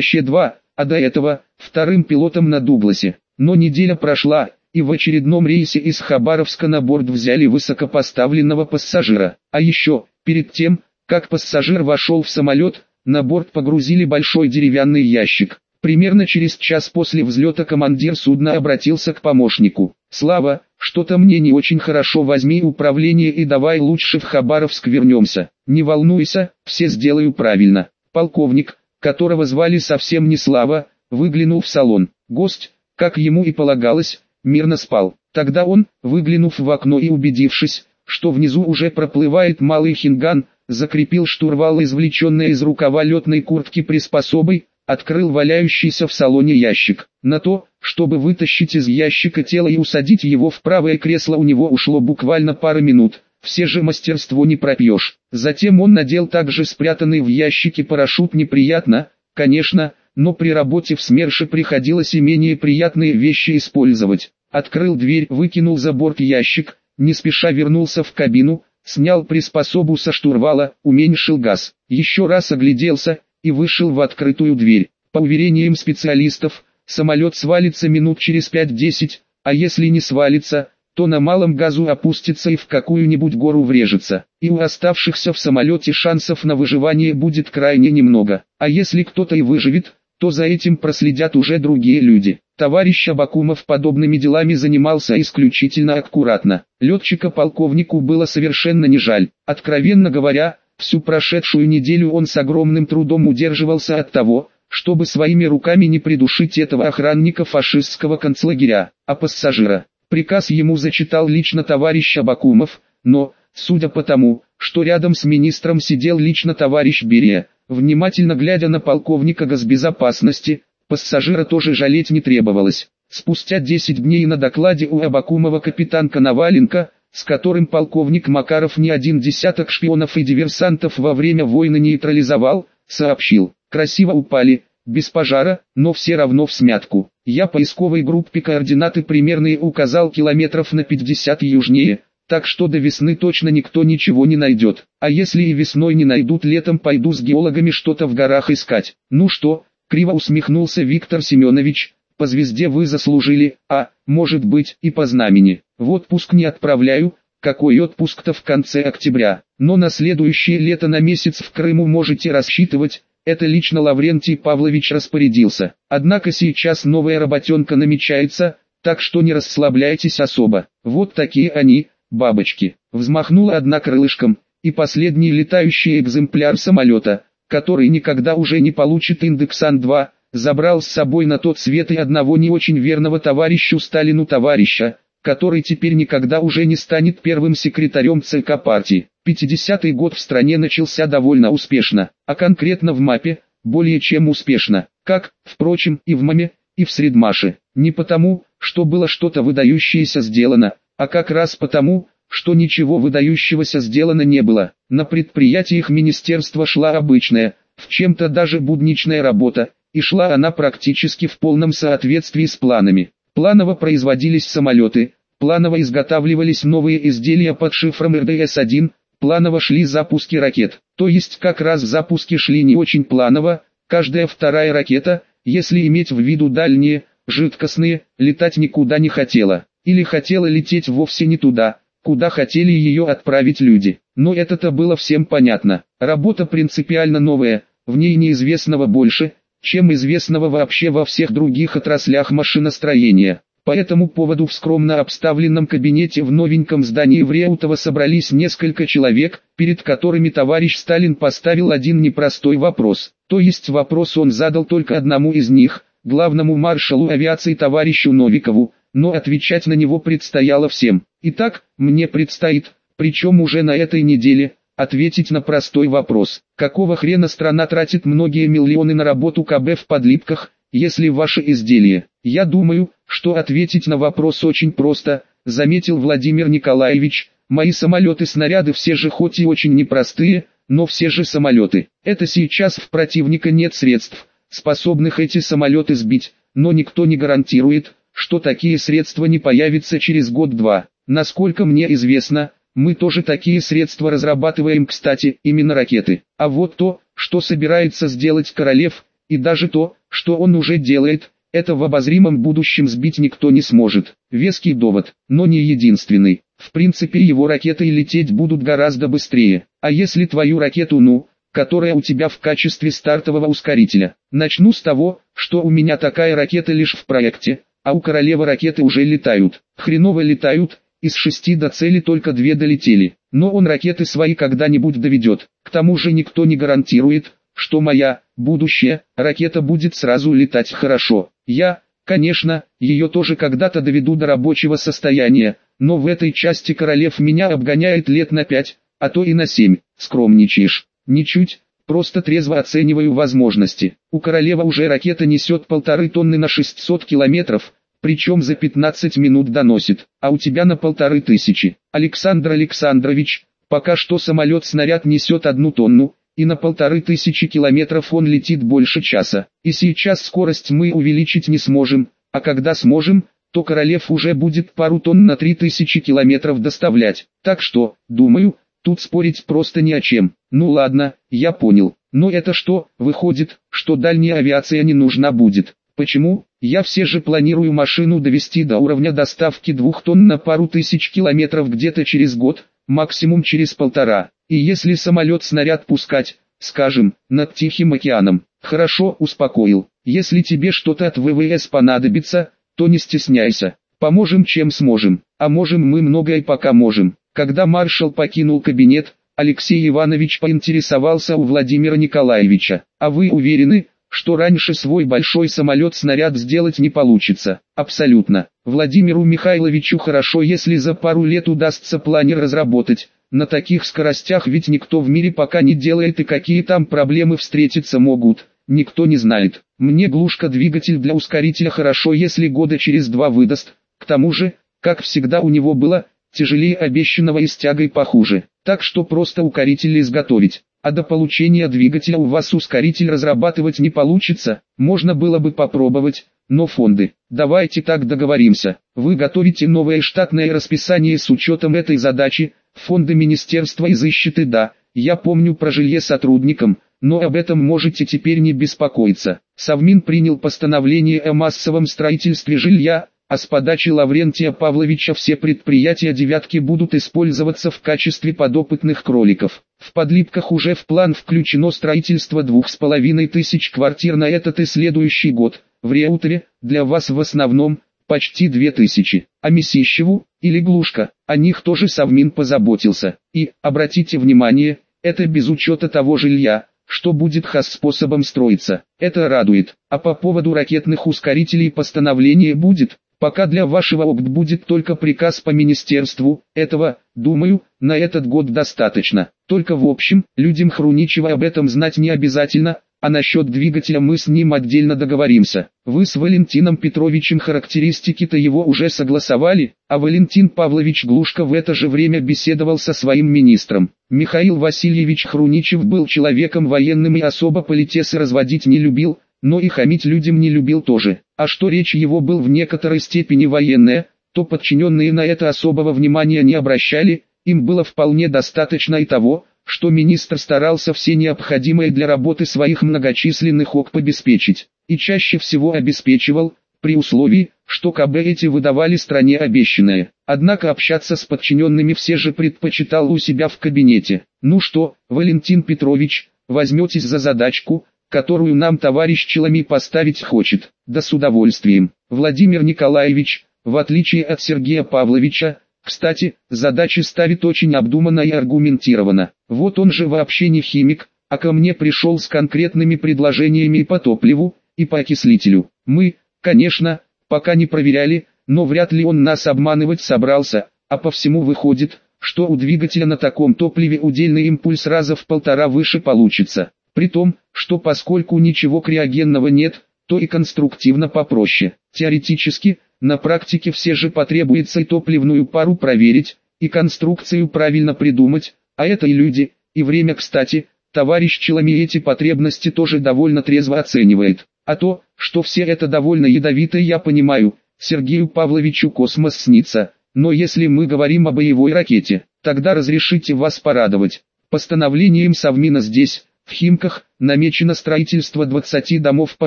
Щ-2, а до этого, вторым пилотом на Дугласе. Но неделя прошла, и в очередном рейсе из Хабаровска на борт взяли высокопоставленного пассажира. А еще, перед тем, как пассажир вошел в самолет, на борт погрузили большой деревянный ящик. Примерно через час после взлета командир судна обратился к помощнику. «Слава, что-то мне не очень хорошо, возьми управление и давай лучше в Хабаровск вернемся. Не волнуйся, все сделаю правильно». Полковник, которого звали совсем не Слава, выглянул в салон. Гость, как ему и полагалось, мирно спал. Тогда он, выглянув в окно и убедившись, что внизу уже проплывает малый хинган, закрепил штурвал извлеченной из рукава летной куртки приспособой, открыл валяющийся в салоне ящик. На то, чтобы вытащить из ящика тело и усадить его в правое кресло у него ушло буквально пара минут. Все же мастерство не пропьешь. Затем он надел также спрятанный в ящике парашют неприятно, конечно, но при работе в СМЕРШе приходилось и менее приятные вещи использовать. Открыл дверь, выкинул за борт ящик, не спеша вернулся в кабину, снял приспособу со штурвала, уменьшил газ, еще раз огляделся и вышел в открытую дверь. По уверениям специалистов, самолет свалится минут через 5-10, а если не свалится, то на малом газу опустится и в какую-нибудь гору врежется, и у оставшихся в самолете шансов на выживание будет крайне немного, а если кто-то и выживет, то за этим проследят уже другие люди. Товарищ Абакумов подобными делами занимался исключительно аккуратно. Летчика полковнику было совершенно не жаль. Откровенно говоря, всю прошедшую неделю он с огромным трудом удерживался от того, чтобы своими руками не придушить этого охранника фашистского концлагеря, а пассажира. Приказ ему зачитал лично товарищ Абакумов, но, судя по тому, что рядом с министром сидел лично товарищ Берия, Внимательно глядя на полковника госбезопасности, пассажира тоже жалеть не требовалось. Спустя 10 дней на докладе у Абакумова капитан Коноваленко, с которым полковник Макаров не один десяток шпионов и диверсантов во время войны нейтрализовал, сообщил, красиво упали, без пожара, но все равно в смятку. Я поисковой группе координаты примерные указал километров на 50 южнее, так что до весны точно никто ничего не найдет. А если и весной не найдут, летом пойду с геологами что-то в горах искать. Ну что, криво усмехнулся Виктор Семенович, по звезде вы заслужили, а, может быть, и по знамени. В отпуск не отправляю, какой отпуск-то в конце октября, но на следующее лето на месяц в Крыму можете рассчитывать, это лично Лаврентий Павлович распорядился. Однако сейчас новая работенка намечается, так что не расслабляйтесь особо. Вот такие они, бабочки. Взмахнула одна крылышком, и последний летающий экземпляр самолета, который никогда уже не получит индексан-2, забрал с собой на тот свет и одного не очень верного товарищу Сталину товарища, который теперь никогда уже не станет первым секретарем ЦК партии. 50-й год в стране начался довольно успешно, а конкретно в МАПе, более чем успешно, как, впрочем, и в МАМе, и в Средмаше. Не потому, что было что-то выдающееся сделано, а как раз потому, что ничего выдающегося сделано не было. На предприятиях министерства шла обычная, в чем-то даже будничная работа, и шла она практически в полном соответствии с планами. Планово производились самолеты, планово изготавливались новые изделия под шифром РДС-1, планово шли запуски ракет. То есть как раз запуски шли не очень планово, каждая вторая ракета, если иметь в виду дальние, жидкостные, летать никуда не хотела. Или хотела лететь вовсе не туда, куда хотели ее отправить люди. Но это-то было всем понятно. Работа принципиально новая, в ней неизвестного больше, чем известного вообще во всех других отраслях машиностроения. По этому поводу в скромно обставленном кабинете в новеньком здании в Реутово собрались несколько человек, перед которыми товарищ Сталин поставил один непростой вопрос. То есть вопрос он задал только одному из них, главному маршалу авиации товарищу Новикову, но отвечать на него предстояло всем. Итак, мне предстоит, причем уже на этой неделе, ответить на простой вопрос. Какого хрена страна тратит многие миллионы на работу КБ в подлипках, если ваше изделие? Я думаю, что ответить на вопрос очень просто, заметил Владимир Николаевич, мои самолеты-снаряды все же хоть и очень непростые, но все же самолеты. Это сейчас в противника нет средств, способных эти самолеты сбить, но никто не гарантирует, что такие средства не появятся через год-два. Насколько мне известно, мы тоже такие средства разрабатываем, кстати, именно ракеты. А вот то, что собирается сделать Королев, и даже то, что он уже делает, это в обозримом будущем сбить никто не сможет. Веский довод, но не единственный. В принципе его ракеты лететь будут гораздо быстрее. А если твою ракету ну, которая у тебя в качестве стартового ускорителя. Начну с того, что у меня такая ракета лишь в проекте, а у королевы ракеты уже летают. Хреново летают, из шести до цели только две долетели, но он ракеты свои когда-нибудь доведет. К тому же никто не гарантирует, что моя, будущая, ракета будет сразу летать хорошо. Я, конечно, ее тоже когда-то доведу до рабочего состояния, но в этой части королев меня обгоняет лет на пять, а то и на семь. Скромничаешь. Ничуть, просто трезво оцениваю возможности. У королева уже ракета несет полторы тонны на 600 километров, причем за 15 минут доносит, а у тебя на полторы тысячи. Александр Александрович, пока что самолет-снаряд несет одну тонну, и на полторы тысячи километров он летит больше часа. И сейчас скорость мы увеличить не сможем, а когда сможем, то Королев уже будет пару тонн на 3000 километров доставлять. Так что, думаю, тут спорить просто ни о чем. Ну ладно, я понял. Но это что, выходит, что дальняя авиация не нужна будет. Почему? Я все же планирую машину довести до уровня доставки двух тонн на пару тысяч километров где-то через год, максимум через полтора. И если самолет-снаряд пускать, скажем, над Тихим океаном, хорошо успокоил. Если тебе что-то от ВВС понадобится, то не стесняйся. Поможем чем сможем, а можем мы многое пока можем. Когда маршал покинул кабинет, Алексей Иванович поинтересовался у Владимира Николаевича, а вы уверены, что раньше свой большой самолет-снаряд сделать не получится. Абсолютно. Владимиру Михайловичу хорошо, если за пару лет удастся планер разработать. На таких скоростях ведь никто в мире пока не делает и какие там проблемы встретиться могут, никто не знает. Мне глушка-двигатель для ускорителя хорошо, если года через два выдаст. К тому же, как всегда у него было, тяжелее обещанного и с тягой похуже. Так что просто укоритель изготовить а до получения двигателя у вас ускоритель разрабатывать не получится, можно было бы попробовать, но фонды. Давайте так договоримся. Вы готовите новое штатное расписание с учетом этой задачи, фонды министерства изыщет и да, я помню про жилье сотрудникам, но об этом можете теперь не беспокоиться. Совмин принял постановление о массовом строительстве жилья, а с подачи Лаврентия Павловича все предприятия «девятки» будут использоваться в качестве подопытных кроликов. В подлипках уже в план включено строительство двух с половиной тысяч квартир на этот и следующий год. В Реутере, для вас в основном, почти две тысячи. А Месищеву, или Глушка, о них тоже Совмин позаботился. И, обратите внимание, это без учета того жилья, что будет хас-способом строиться. Это радует. А по поводу ракетных ускорителей постановление будет, Пока для вашего ОКД будет только приказ по министерству, этого, думаю, на этот год достаточно. Только в общем, людям Хруничева об этом знать не обязательно, а насчет двигателя мы с ним отдельно договоримся. Вы с Валентином Петровичем характеристики-то его уже согласовали, а Валентин Павлович Глушко в это же время беседовал со своим министром. Михаил Васильевич Хруничев был человеком военным и особо политесы разводить не любил, но и хамить людям не любил тоже. А что речь его был в некоторой степени военная, то подчиненные на это особого внимания не обращали, им было вполне достаточно и того, что министр старался все необходимое для работы своих многочисленных ОКП обеспечить, и чаще всего обеспечивал, при условии, что КБ эти выдавали стране обещанное. Однако общаться с подчиненными все же предпочитал у себя в кабинете. Ну что, Валентин Петрович, возьметесь за задачку, которую нам товарищ Челами поставить хочет, да с удовольствием. Владимир Николаевич, в отличие от Сергея Павловича, кстати, задачи ставит очень обдуманно и аргументированно. Вот он же вообще не химик, а ко мне пришел с конкретными предложениями по топливу, и по окислителю. Мы, конечно, пока не проверяли, но вряд ли он нас обманывать собрался, а по всему выходит, что у двигателя на таком топливе удельный импульс раза в полтора выше получится. При том, что поскольку ничего криогенного нет, то и конструктивно попроще. Теоретически, на практике все же потребуется и топливную пару проверить, и конструкцию правильно придумать, а это и люди, и время кстати, товарищ Челами эти потребности тоже довольно трезво оценивает. А то, что все это довольно ядовито я понимаю, Сергею Павловичу космос снится, но если мы говорим о боевой ракете, тогда разрешите вас порадовать. Постановлением Совмина здесь, в Химках намечено строительство 20 домов по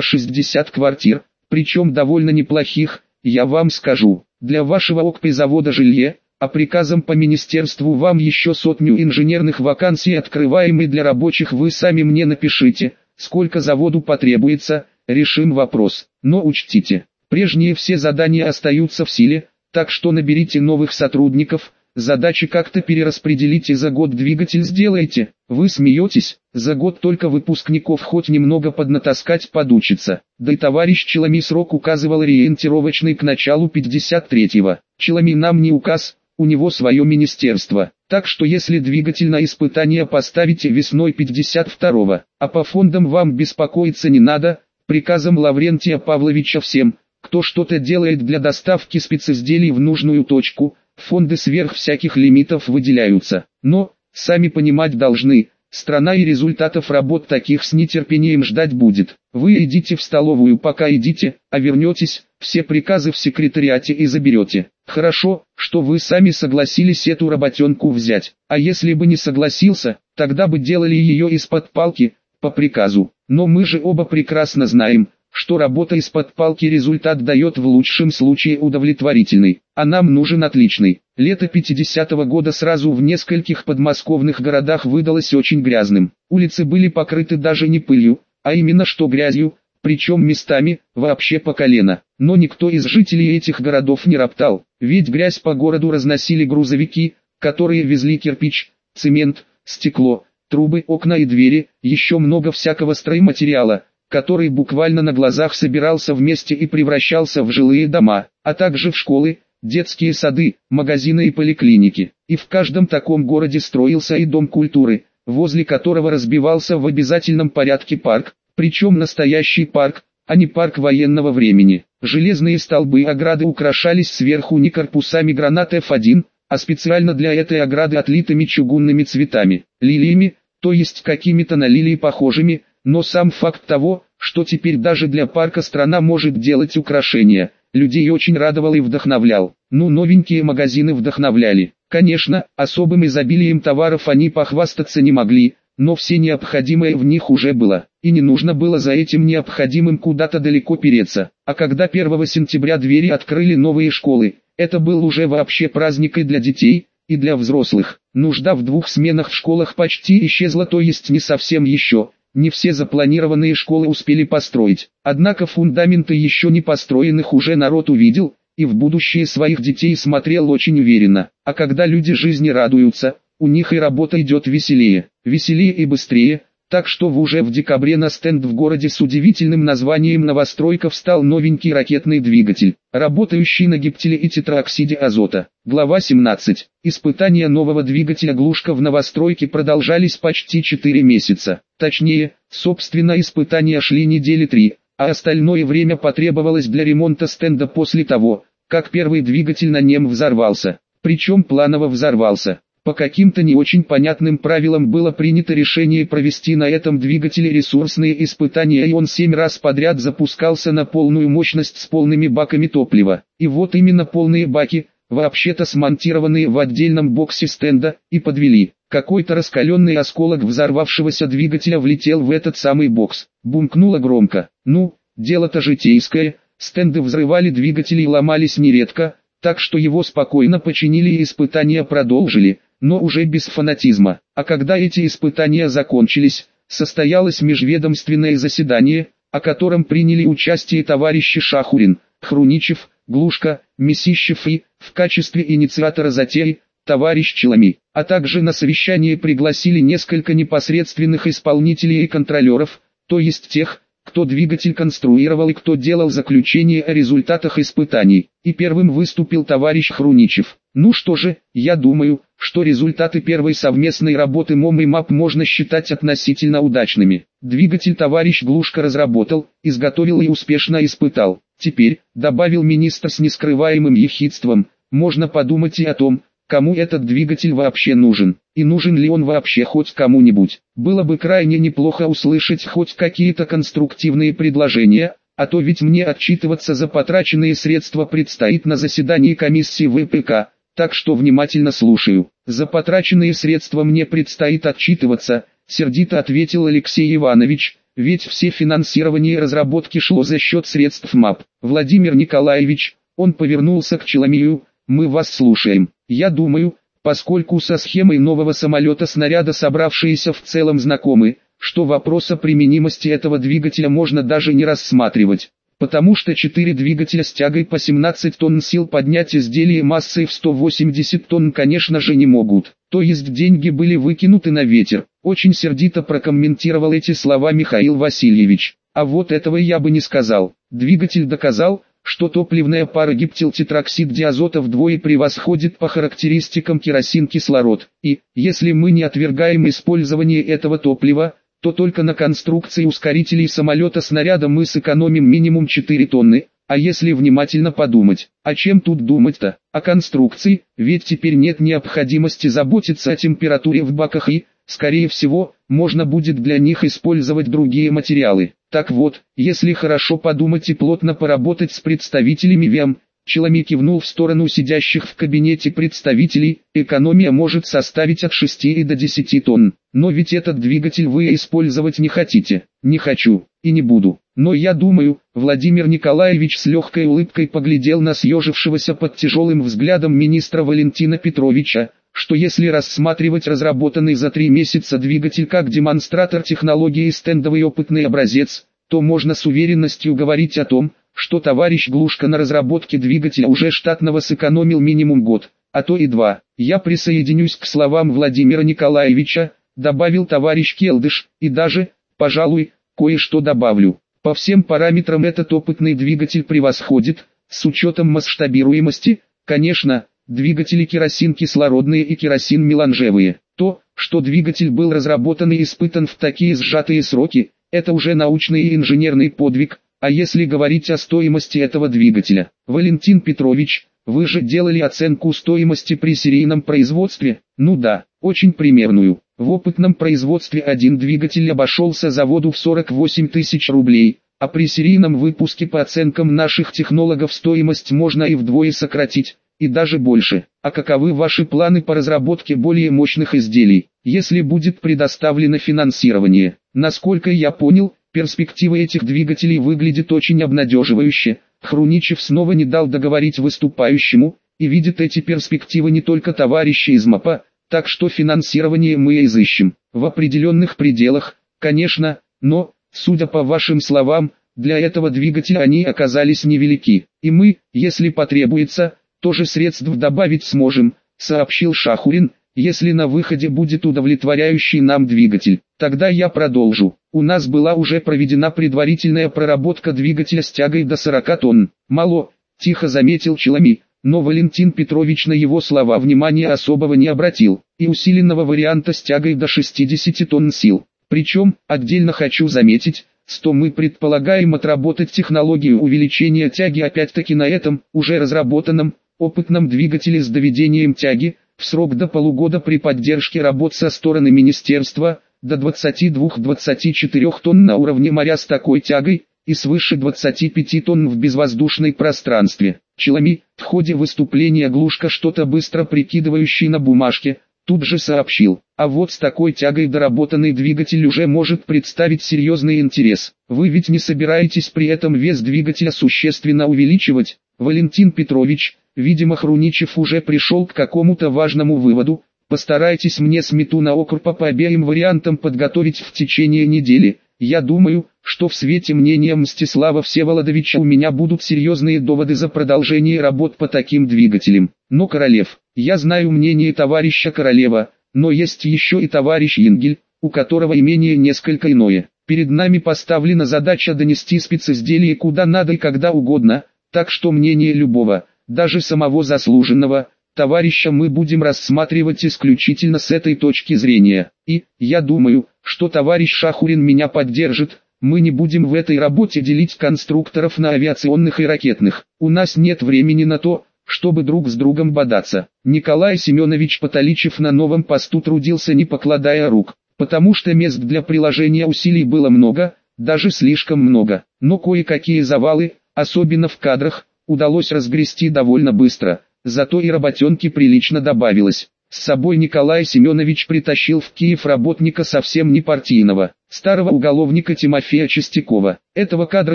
60 квартир, причем довольно неплохих, я вам скажу, для вашего ОКП завода жилье, а приказом по министерству вам еще сотню инженерных вакансий открываемых для рабочих вы сами мне напишите, сколько заводу потребуется, решим вопрос. Но учтите, прежние все задания остаются в силе, так что наберите новых сотрудников, Задачи как-то перераспределить и за год двигатель сделайте. Вы смеетесь, за год только выпускников хоть немного поднатаскать подучиться. Да и товарищ Челами срок указывал ориентировочный к началу 53-го. Челами нам не указ, у него свое министерство. Так что если двигатель на испытание поставите весной 52-го, а по фондам вам беспокоиться не надо, приказом Лаврентия Павловича всем, кто что-то делает для доставки специзделий в нужную точку, фонды сверх всяких лимитов выделяются. Но, сами понимать должны, страна и результатов работ таких с нетерпением ждать будет. Вы идите в столовую пока идите, а вернетесь, все приказы в секретариате и заберете. Хорошо, что вы сами согласились эту работенку взять, а если бы не согласился, тогда бы делали ее из-под палки, по приказу. Но мы же оба прекрасно знаем, что работа из-под палки результат дает в лучшем случае удовлетворительный, а нам нужен отличный. Лето 50-го года сразу в нескольких подмосковных городах выдалось очень грязным. Улицы были покрыты даже не пылью, а именно что грязью, причем местами, вообще по колено. Но никто из жителей этих городов не роптал, ведь грязь по городу разносили грузовики, которые везли кирпич, цемент, стекло, трубы, окна и двери, еще много всякого стройматериала, который буквально на глазах собирался вместе и превращался в жилые дома, а также в школы, детские сады, магазины и поликлиники. И в каждом таком городе строился и дом культуры, возле которого разбивался в обязательном порядке парк, причем настоящий парк, а не парк военного времени. Железные столбы и ограды украшались сверху не корпусами гранат F1, а специально для этой ограды отлитыми чугунными цветами, лилиями, то есть какими-то на лилии похожими, но сам факт того, что теперь даже для парка страна может делать украшения. Людей очень радовал и вдохновлял. Ну новенькие магазины вдохновляли. Конечно, особым изобилием товаров они похвастаться не могли, но все необходимое в них уже было, и не нужно было за этим необходимым куда-то далеко переться. А когда 1 сентября двери открыли новые школы, это был уже вообще праздник и для детей, и для взрослых. Нужда в двух сменах в школах почти исчезла, то есть не совсем еще. Не все запланированные школы успели построить. Однако фундаменты еще не построенных уже народ увидел, и в будущее своих детей смотрел очень уверенно. А когда люди жизни радуются, у них и работа идет веселее, веселее и быстрее, так что в уже в декабре на стенд в городе с удивительным названием новостройка встал новенький ракетный двигатель, работающий на гептиле и тетраоксиде азота. Глава 17. Испытания нового двигателя глушка в новостройке продолжались почти 4 месяца. Точнее, собственно испытания шли недели 3, а остальное время потребовалось для ремонта стенда после того, как первый двигатель на нем взорвался. Причем планово взорвался. По каким-то не очень понятным правилам было принято решение провести на этом двигателе ресурсные испытания и он семь раз подряд запускался на полную мощность с полными баками топлива. И вот именно полные баки, вообще-то смонтированные в отдельном боксе стенда, и подвели. Какой-то раскаленный осколок взорвавшегося двигателя влетел в этот самый бокс. Бумкнуло громко. Ну, дело-то житейское, стенды взрывали двигатели и ломались нередко, так что его спокойно починили и испытания продолжили но уже без фанатизма. А когда эти испытания закончились, состоялось межведомственное заседание, о котором приняли участие товарищи Шахурин, Хруничев, Глушка, Месищев и, в качестве инициатора затеи, товарищ Челами, а также на совещание пригласили несколько непосредственных исполнителей и контролеров, то есть тех, кто двигатель конструировал и кто делал заключение о результатах испытаний. И первым выступил товарищ Хруничев. Ну что же, я думаю, что результаты первой совместной работы МОМ и МАП можно считать относительно удачными. Двигатель товарищ Глушка разработал, изготовил и успешно испытал. Теперь, добавил министр с нескрываемым ехидством, можно подумать и о том, кому этот двигатель вообще нужен, и нужен ли он вообще хоть кому-нибудь. Было бы крайне неплохо услышать хоть какие-то конструктивные предложения, а то ведь мне отчитываться за потраченные средства предстоит на заседании комиссии ВПК, так что внимательно слушаю. За потраченные средства мне предстоит отчитываться, сердито ответил Алексей Иванович, ведь все финансирование разработки шло за счет средств МАП. Владимир Николаевич, он повернулся к Челомию, мы вас слушаем. Я думаю, поскольку со схемой нового самолета снаряда собравшиеся в целом знакомы, что вопрос о применимости этого двигателя можно даже не рассматривать потому что четыре двигателя с тягой по 17 тонн сил поднять изделие массой в 180 тонн конечно же не могут. То есть деньги были выкинуты на ветер. Очень сердито прокомментировал эти слова Михаил Васильевич. А вот этого я бы не сказал. Двигатель доказал, что топливная пара гиптилтетроксид диазота вдвое превосходит по характеристикам керосин-кислород. И, если мы не отвергаем использование этого топлива, то только на конструкции ускорителей самолета снаряда мы сэкономим минимум 4 тонны, а если внимательно подумать, о чем тут думать-то? О конструкции, ведь теперь нет необходимости заботиться о температуре в баках и, скорее всего, можно будет для них использовать другие материалы. Так вот, если хорошо подумать и плотно поработать с представителями ВИАМ, Челами кивнул в сторону сидящих в кабинете представителей, экономия может составить от 6 и до 10 тонн. Но ведь этот двигатель вы использовать не хотите. Не хочу, и не буду. Но я думаю, Владимир Николаевич с легкой улыбкой поглядел на съежившегося под тяжелым взглядом министра Валентина Петровича, что если рассматривать разработанный за три месяца двигатель как демонстратор технологии и стендовый опытный образец, то можно с уверенностью говорить о том, что товарищ Глушка на разработке двигателя уже штатного сэкономил минимум год, а то и два. Я присоединюсь к словам Владимира Николаевича, добавил товарищ Келдыш, и даже, пожалуй, кое-что добавлю. По всем параметрам этот опытный двигатель превосходит, с учетом масштабируемости, конечно, двигатели керосин-кислородные и керосин-меланжевые. То, что двигатель был разработан и испытан в такие сжатые сроки, это уже научный и инженерный подвиг, а если говорить о стоимости этого двигателя, Валентин Петрович, вы же делали оценку стоимости при серийном производстве? Ну да, очень примерную. В опытном производстве один двигатель обошелся заводу в 48 тысяч рублей, а при серийном выпуске по оценкам наших технологов стоимость можно и вдвое сократить, и даже больше. А каковы ваши планы по разработке более мощных изделий, если будет предоставлено финансирование? Насколько я понял, перспективы этих двигателей выглядят очень обнадеживающе. Хруничев снова не дал договорить выступающему, и видит эти перспективы не только товарищи из МАПа, так что финансирование мы изыщем. В определенных пределах, конечно, но, судя по вашим словам, для этого двигателя они оказались невелики, и мы, если потребуется, тоже средств добавить сможем, сообщил Шахурин, если на выходе будет удовлетворяющий нам двигатель. Тогда я продолжу. У нас была уже проведена предварительная проработка двигателя с тягой до 40 тонн. Мало, тихо заметил Челами, но Валентин Петрович на его слова внимания особого не обратил, и усиленного варианта с тягой до 60 тонн сил. Причем, отдельно хочу заметить, что мы предполагаем отработать технологию увеличения тяги опять-таки на этом, уже разработанном, опытном двигателе с доведением тяги, в срок до полугода при поддержке работ со стороны министерства, до 22-24 тонн на уровне моря с такой тягой, и свыше 25 тонн в безвоздушной пространстве. Челами, в ходе выступления Глушка что-то быстро прикидывающий на бумажке, тут же сообщил, а вот с такой тягой доработанный двигатель уже может представить серьезный интерес. Вы ведь не собираетесь при этом вес двигателя существенно увеличивать? Валентин Петрович, видимо Хруничев уже пришел к какому-то важному выводу, постарайтесь мне смету на окрупа по обеим вариантам подготовить в течение недели, я думаю, что в свете мнения Мстислава Всеволодовича у меня будут серьезные доводы за продолжение работ по таким двигателям. Но Королев, я знаю мнение товарища Королева, но есть еще и товарищ Ингель, у которого имение несколько иное. Перед нами поставлена задача донести специзделие куда надо и когда угодно, так что мнение любого, даже самого заслуженного, товарища мы будем рассматривать исключительно с этой точки зрения. И, я думаю, что товарищ Шахурин меня поддержит, мы не будем в этой работе делить конструкторов на авиационных и ракетных. У нас нет времени на то, чтобы друг с другом бодаться. Николай Семенович Потоличев на новом посту трудился не покладая рук, потому что мест для приложения усилий было много, даже слишком много. Но кое-какие завалы, особенно в кадрах, удалось разгрести довольно быстро, зато и работенки прилично добавилось. С собой Николай Семенович притащил в Киев работника совсем не партийного, старого уголовника Тимофея Чистякова. Этого кадра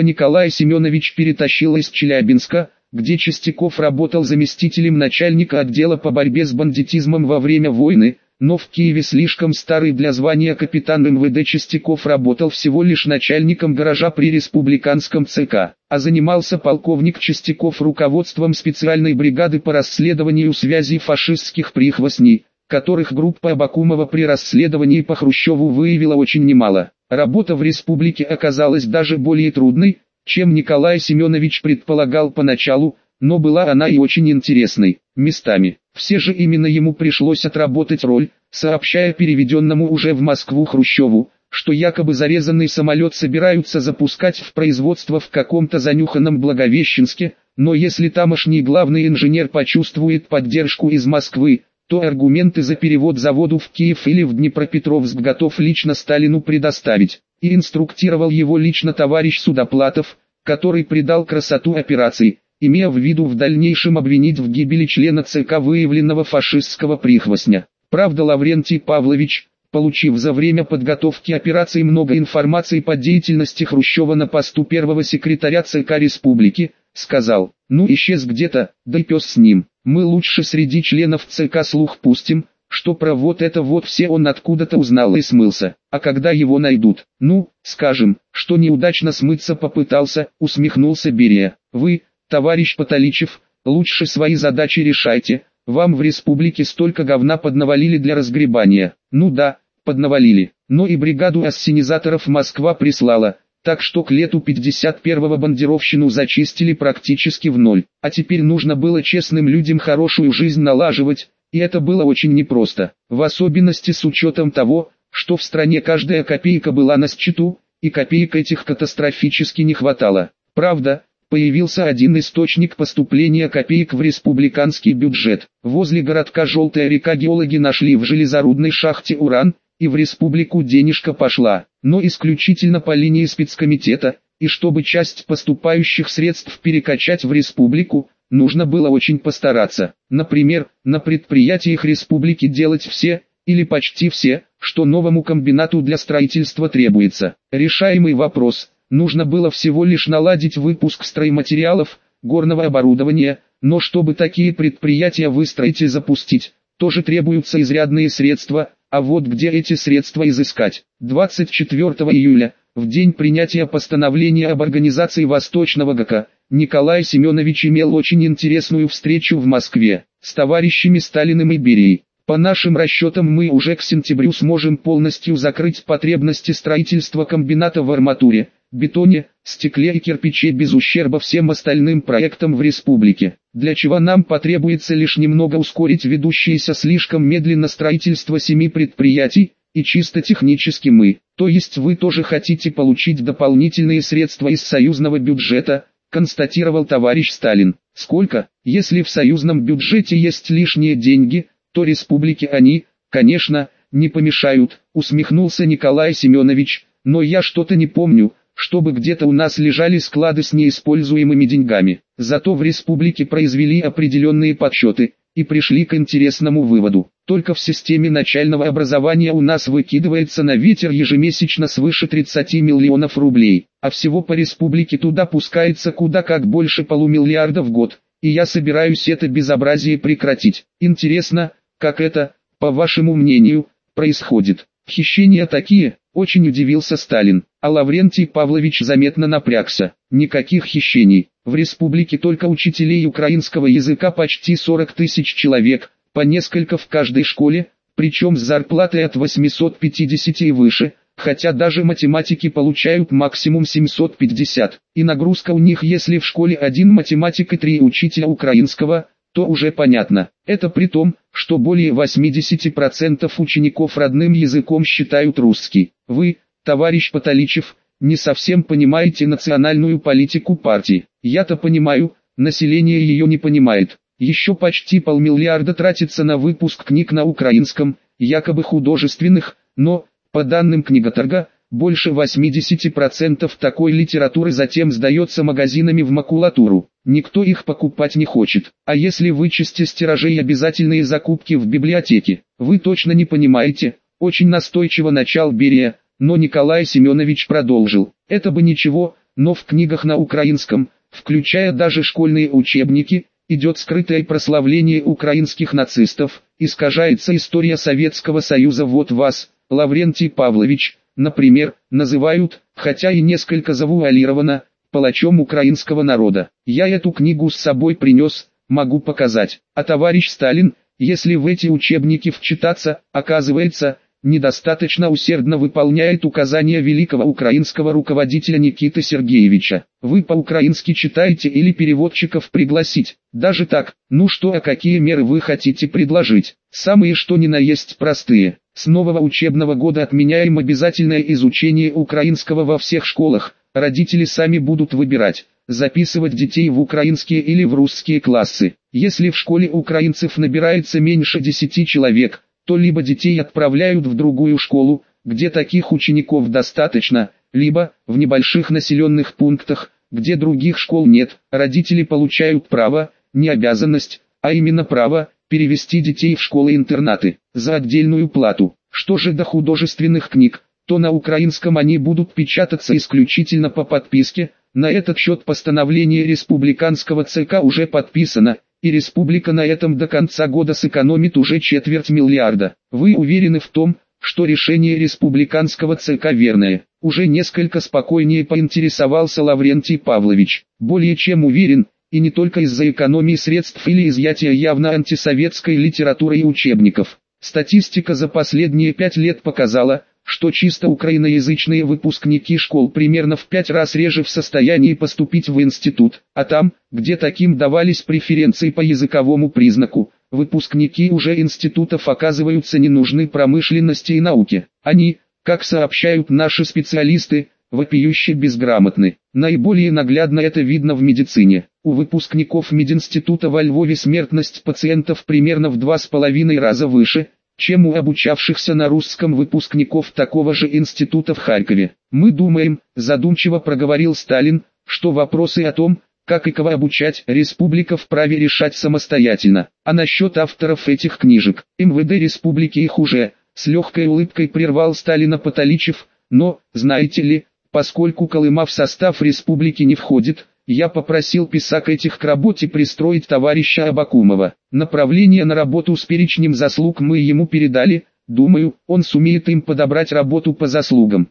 Николай Семенович перетащил из Челябинска, где Чистяков работал заместителем начальника отдела по борьбе с бандитизмом во время войны, но в Киеве слишком старый для звания капитан МВД Чистяков работал всего лишь начальником гаража при республиканском ЦК, а занимался полковник Чистяков руководством специальной бригады по расследованию связей фашистских прихвостней, которых группа Абакумова при расследовании по Хрущеву выявила очень немало. Работа в республике оказалась даже более трудной, чем Николай Семенович предполагал поначалу, но была она и очень интересной, местами. Все же именно ему пришлось отработать роль, сообщая переведенному уже в Москву Хрущеву, что якобы зарезанный самолет собираются запускать в производство в каком-то занюханном Благовещенске, но если тамошний главный инженер почувствует поддержку из Москвы, то аргументы за перевод заводу в Киев или в Днепропетровск готов лично Сталину предоставить. И инструктировал его лично товарищ Судоплатов, который придал красоту операции имея в виду в дальнейшем обвинить в гибели члена ЦК выявленного фашистского прихвостня. Правда Лаврентий Павлович, получив за время подготовки операции много информации по деятельности Хрущева на посту первого секретаря ЦК Республики, сказал, ну исчез где-то, да и пес с ним, мы лучше среди членов ЦК слух пустим, что про вот это вот все он откуда-то узнал и смылся, а когда его найдут, ну, скажем, что неудачно смыться попытался, усмехнулся Берия, вы, Товарищ Потоличев, лучше свои задачи решайте, вам в республике столько говна поднавалили для разгребания. Ну да, поднавалили, но и бригаду ассенизаторов Москва прислала, так что к лету 51-го бандеровщину зачистили практически в ноль. А теперь нужно было честным людям хорошую жизнь налаживать, и это было очень непросто, в особенности с учетом того, что в стране каждая копейка была на счету, и копеек этих катастрофически не хватало. Правда, появился один источник поступления копеек в республиканский бюджет. Возле городка Желтая река геологи нашли в железорудной шахте уран, и в республику денежка пошла, но исключительно по линии спецкомитета, и чтобы часть поступающих средств перекачать в республику, нужно было очень постараться. Например, на предприятиях республики делать все, или почти все, что новому комбинату для строительства требуется. Решаемый вопрос, нужно было всего лишь наладить выпуск стройматериалов, горного оборудования, но чтобы такие предприятия выстроить и запустить, тоже требуются изрядные средства, а вот где эти средства изыскать? 24 июля, в день принятия постановления об организации Восточного ГК, Николай Семенович имел очень интересную встречу в Москве с товарищами Сталиным и Берией. По нашим расчетам мы уже к сентябрю сможем полностью закрыть потребности строительства комбината в арматуре, бетоне, стекле и кирпиче без ущерба всем остальным проектам в республике, для чего нам потребуется лишь немного ускорить ведущееся слишком медленно строительство семи предприятий, и чисто технически мы, то есть вы тоже хотите получить дополнительные средства из союзного бюджета, констатировал товарищ Сталин. Сколько, если в союзном бюджете есть лишние деньги, то республике они, конечно, не помешают, усмехнулся Николай Семенович, но я что-то не помню, чтобы где-то у нас лежали склады с неиспользуемыми деньгами. Зато в республике произвели определенные подсчеты, и пришли к интересному выводу. Только в системе начального образования у нас выкидывается на ветер ежемесячно свыше 30 миллионов рублей, а всего по республике туда пускается куда как больше полумиллиарда в год, и я собираюсь это безобразие прекратить. Интересно, как это, по вашему мнению, происходит? Хищения такие, очень удивился Сталин, а Лаврентий Павлович заметно напрягся. Никаких хищений. В республике только учителей украинского языка почти 40 тысяч человек, по несколько в каждой школе, причем с зарплатой от 850 и выше, хотя даже математики получают максимум 750, и нагрузка у них если в школе один математик и три учителя украинского, то уже понятно. Это при том, что более 80% учеников родным языком считают русский. Вы, товарищ Патоличев, не совсем понимаете национальную политику партии. Я-то понимаю, население ее не понимает. Еще почти полмиллиарда тратится на выпуск книг на украинском, якобы художественных, но, по данным книготорга, больше 80% такой литературы затем сдается магазинами в макулатуру. Никто их покупать не хочет. А если вычесть из тиражей обязательные закупки в библиотеке, вы точно не понимаете, очень настойчиво начал Берия, но Николай Семенович продолжил. Это бы ничего, но в книгах на украинском, включая даже школьные учебники, идет скрытое прославление украинских нацистов, искажается история Советского Союза вот вас, Лаврентий Павлович, например, называют, хотя и несколько завуалированно, палачом украинского народа. Я эту книгу с собой принес, могу показать. А товарищ Сталин, если в эти учебники вчитаться, оказывается, недостаточно усердно выполняет указания великого украинского руководителя Никиты Сергеевича. Вы по-украински читаете или переводчиков пригласить. Даже так, ну что а какие меры вы хотите предложить? Самые что ни на есть простые. С нового учебного года отменяем обязательное изучение украинского во всех школах. Родители сами будут выбирать, записывать детей в украинские или в русские классы. Если в школе украинцев набирается меньше 10 человек, то либо детей отправляют в другую школу, где таких учеников достаточно, либо, в небольших населенных пунктах, где других школ нет, родители получают право, не обязанность, а именно право, перевести детей в школы-интернаты, за отдельную плату. Что же до художественных книг, то на украинском они будут печататься исключительно по подписке, на этот счет постановление республиканского ЦК уже подписано, и республика на этом до конца года сэкономит уже четверть миллиарда. Вы уверены в том, что решение республиканского ЦК верное? Уже несколько спокойнее поинтересовался Лаврентий Павлович. Более чем уверен, и не только из-за экономии средств или изъятия явно антисоветской литературы и учебников. Статистика за последние пять лет показала, что чисто украиноязычные выпускники школ примерно в пять раз реже в состоянии поступить в институт, а там, где таким давались преференции по языковому признаку, выпускники уже институтов оказываются не нужны промышленности и науке. Они, как сообщают наши специалисты, вопиюще безграмотны. Наиболее наглядно это видно в медицине. У выпускников мединститута во Львове смертность пациентов примерно в два с половиной раза выше, чем у обучавшихся на русском выпускников такого же института в Харькове. Мы думаем, задумчиво проговорил Сталин, что вопросы о том, как и кого обучать, республика вправе решать самостоятельно. А насчет авторов этих книжек, МВД республики их уже, с легкой улыбкой прервал Сталина Потоличев, но, знаете ли, поскольку Колыма в состав республики не входит, я попросил писак этих к работе пристроить товарища Абакумова. Направление на работу с перечнем заслуг мы ему передали, думаю, он сумеет им подобрать работу по заслугам.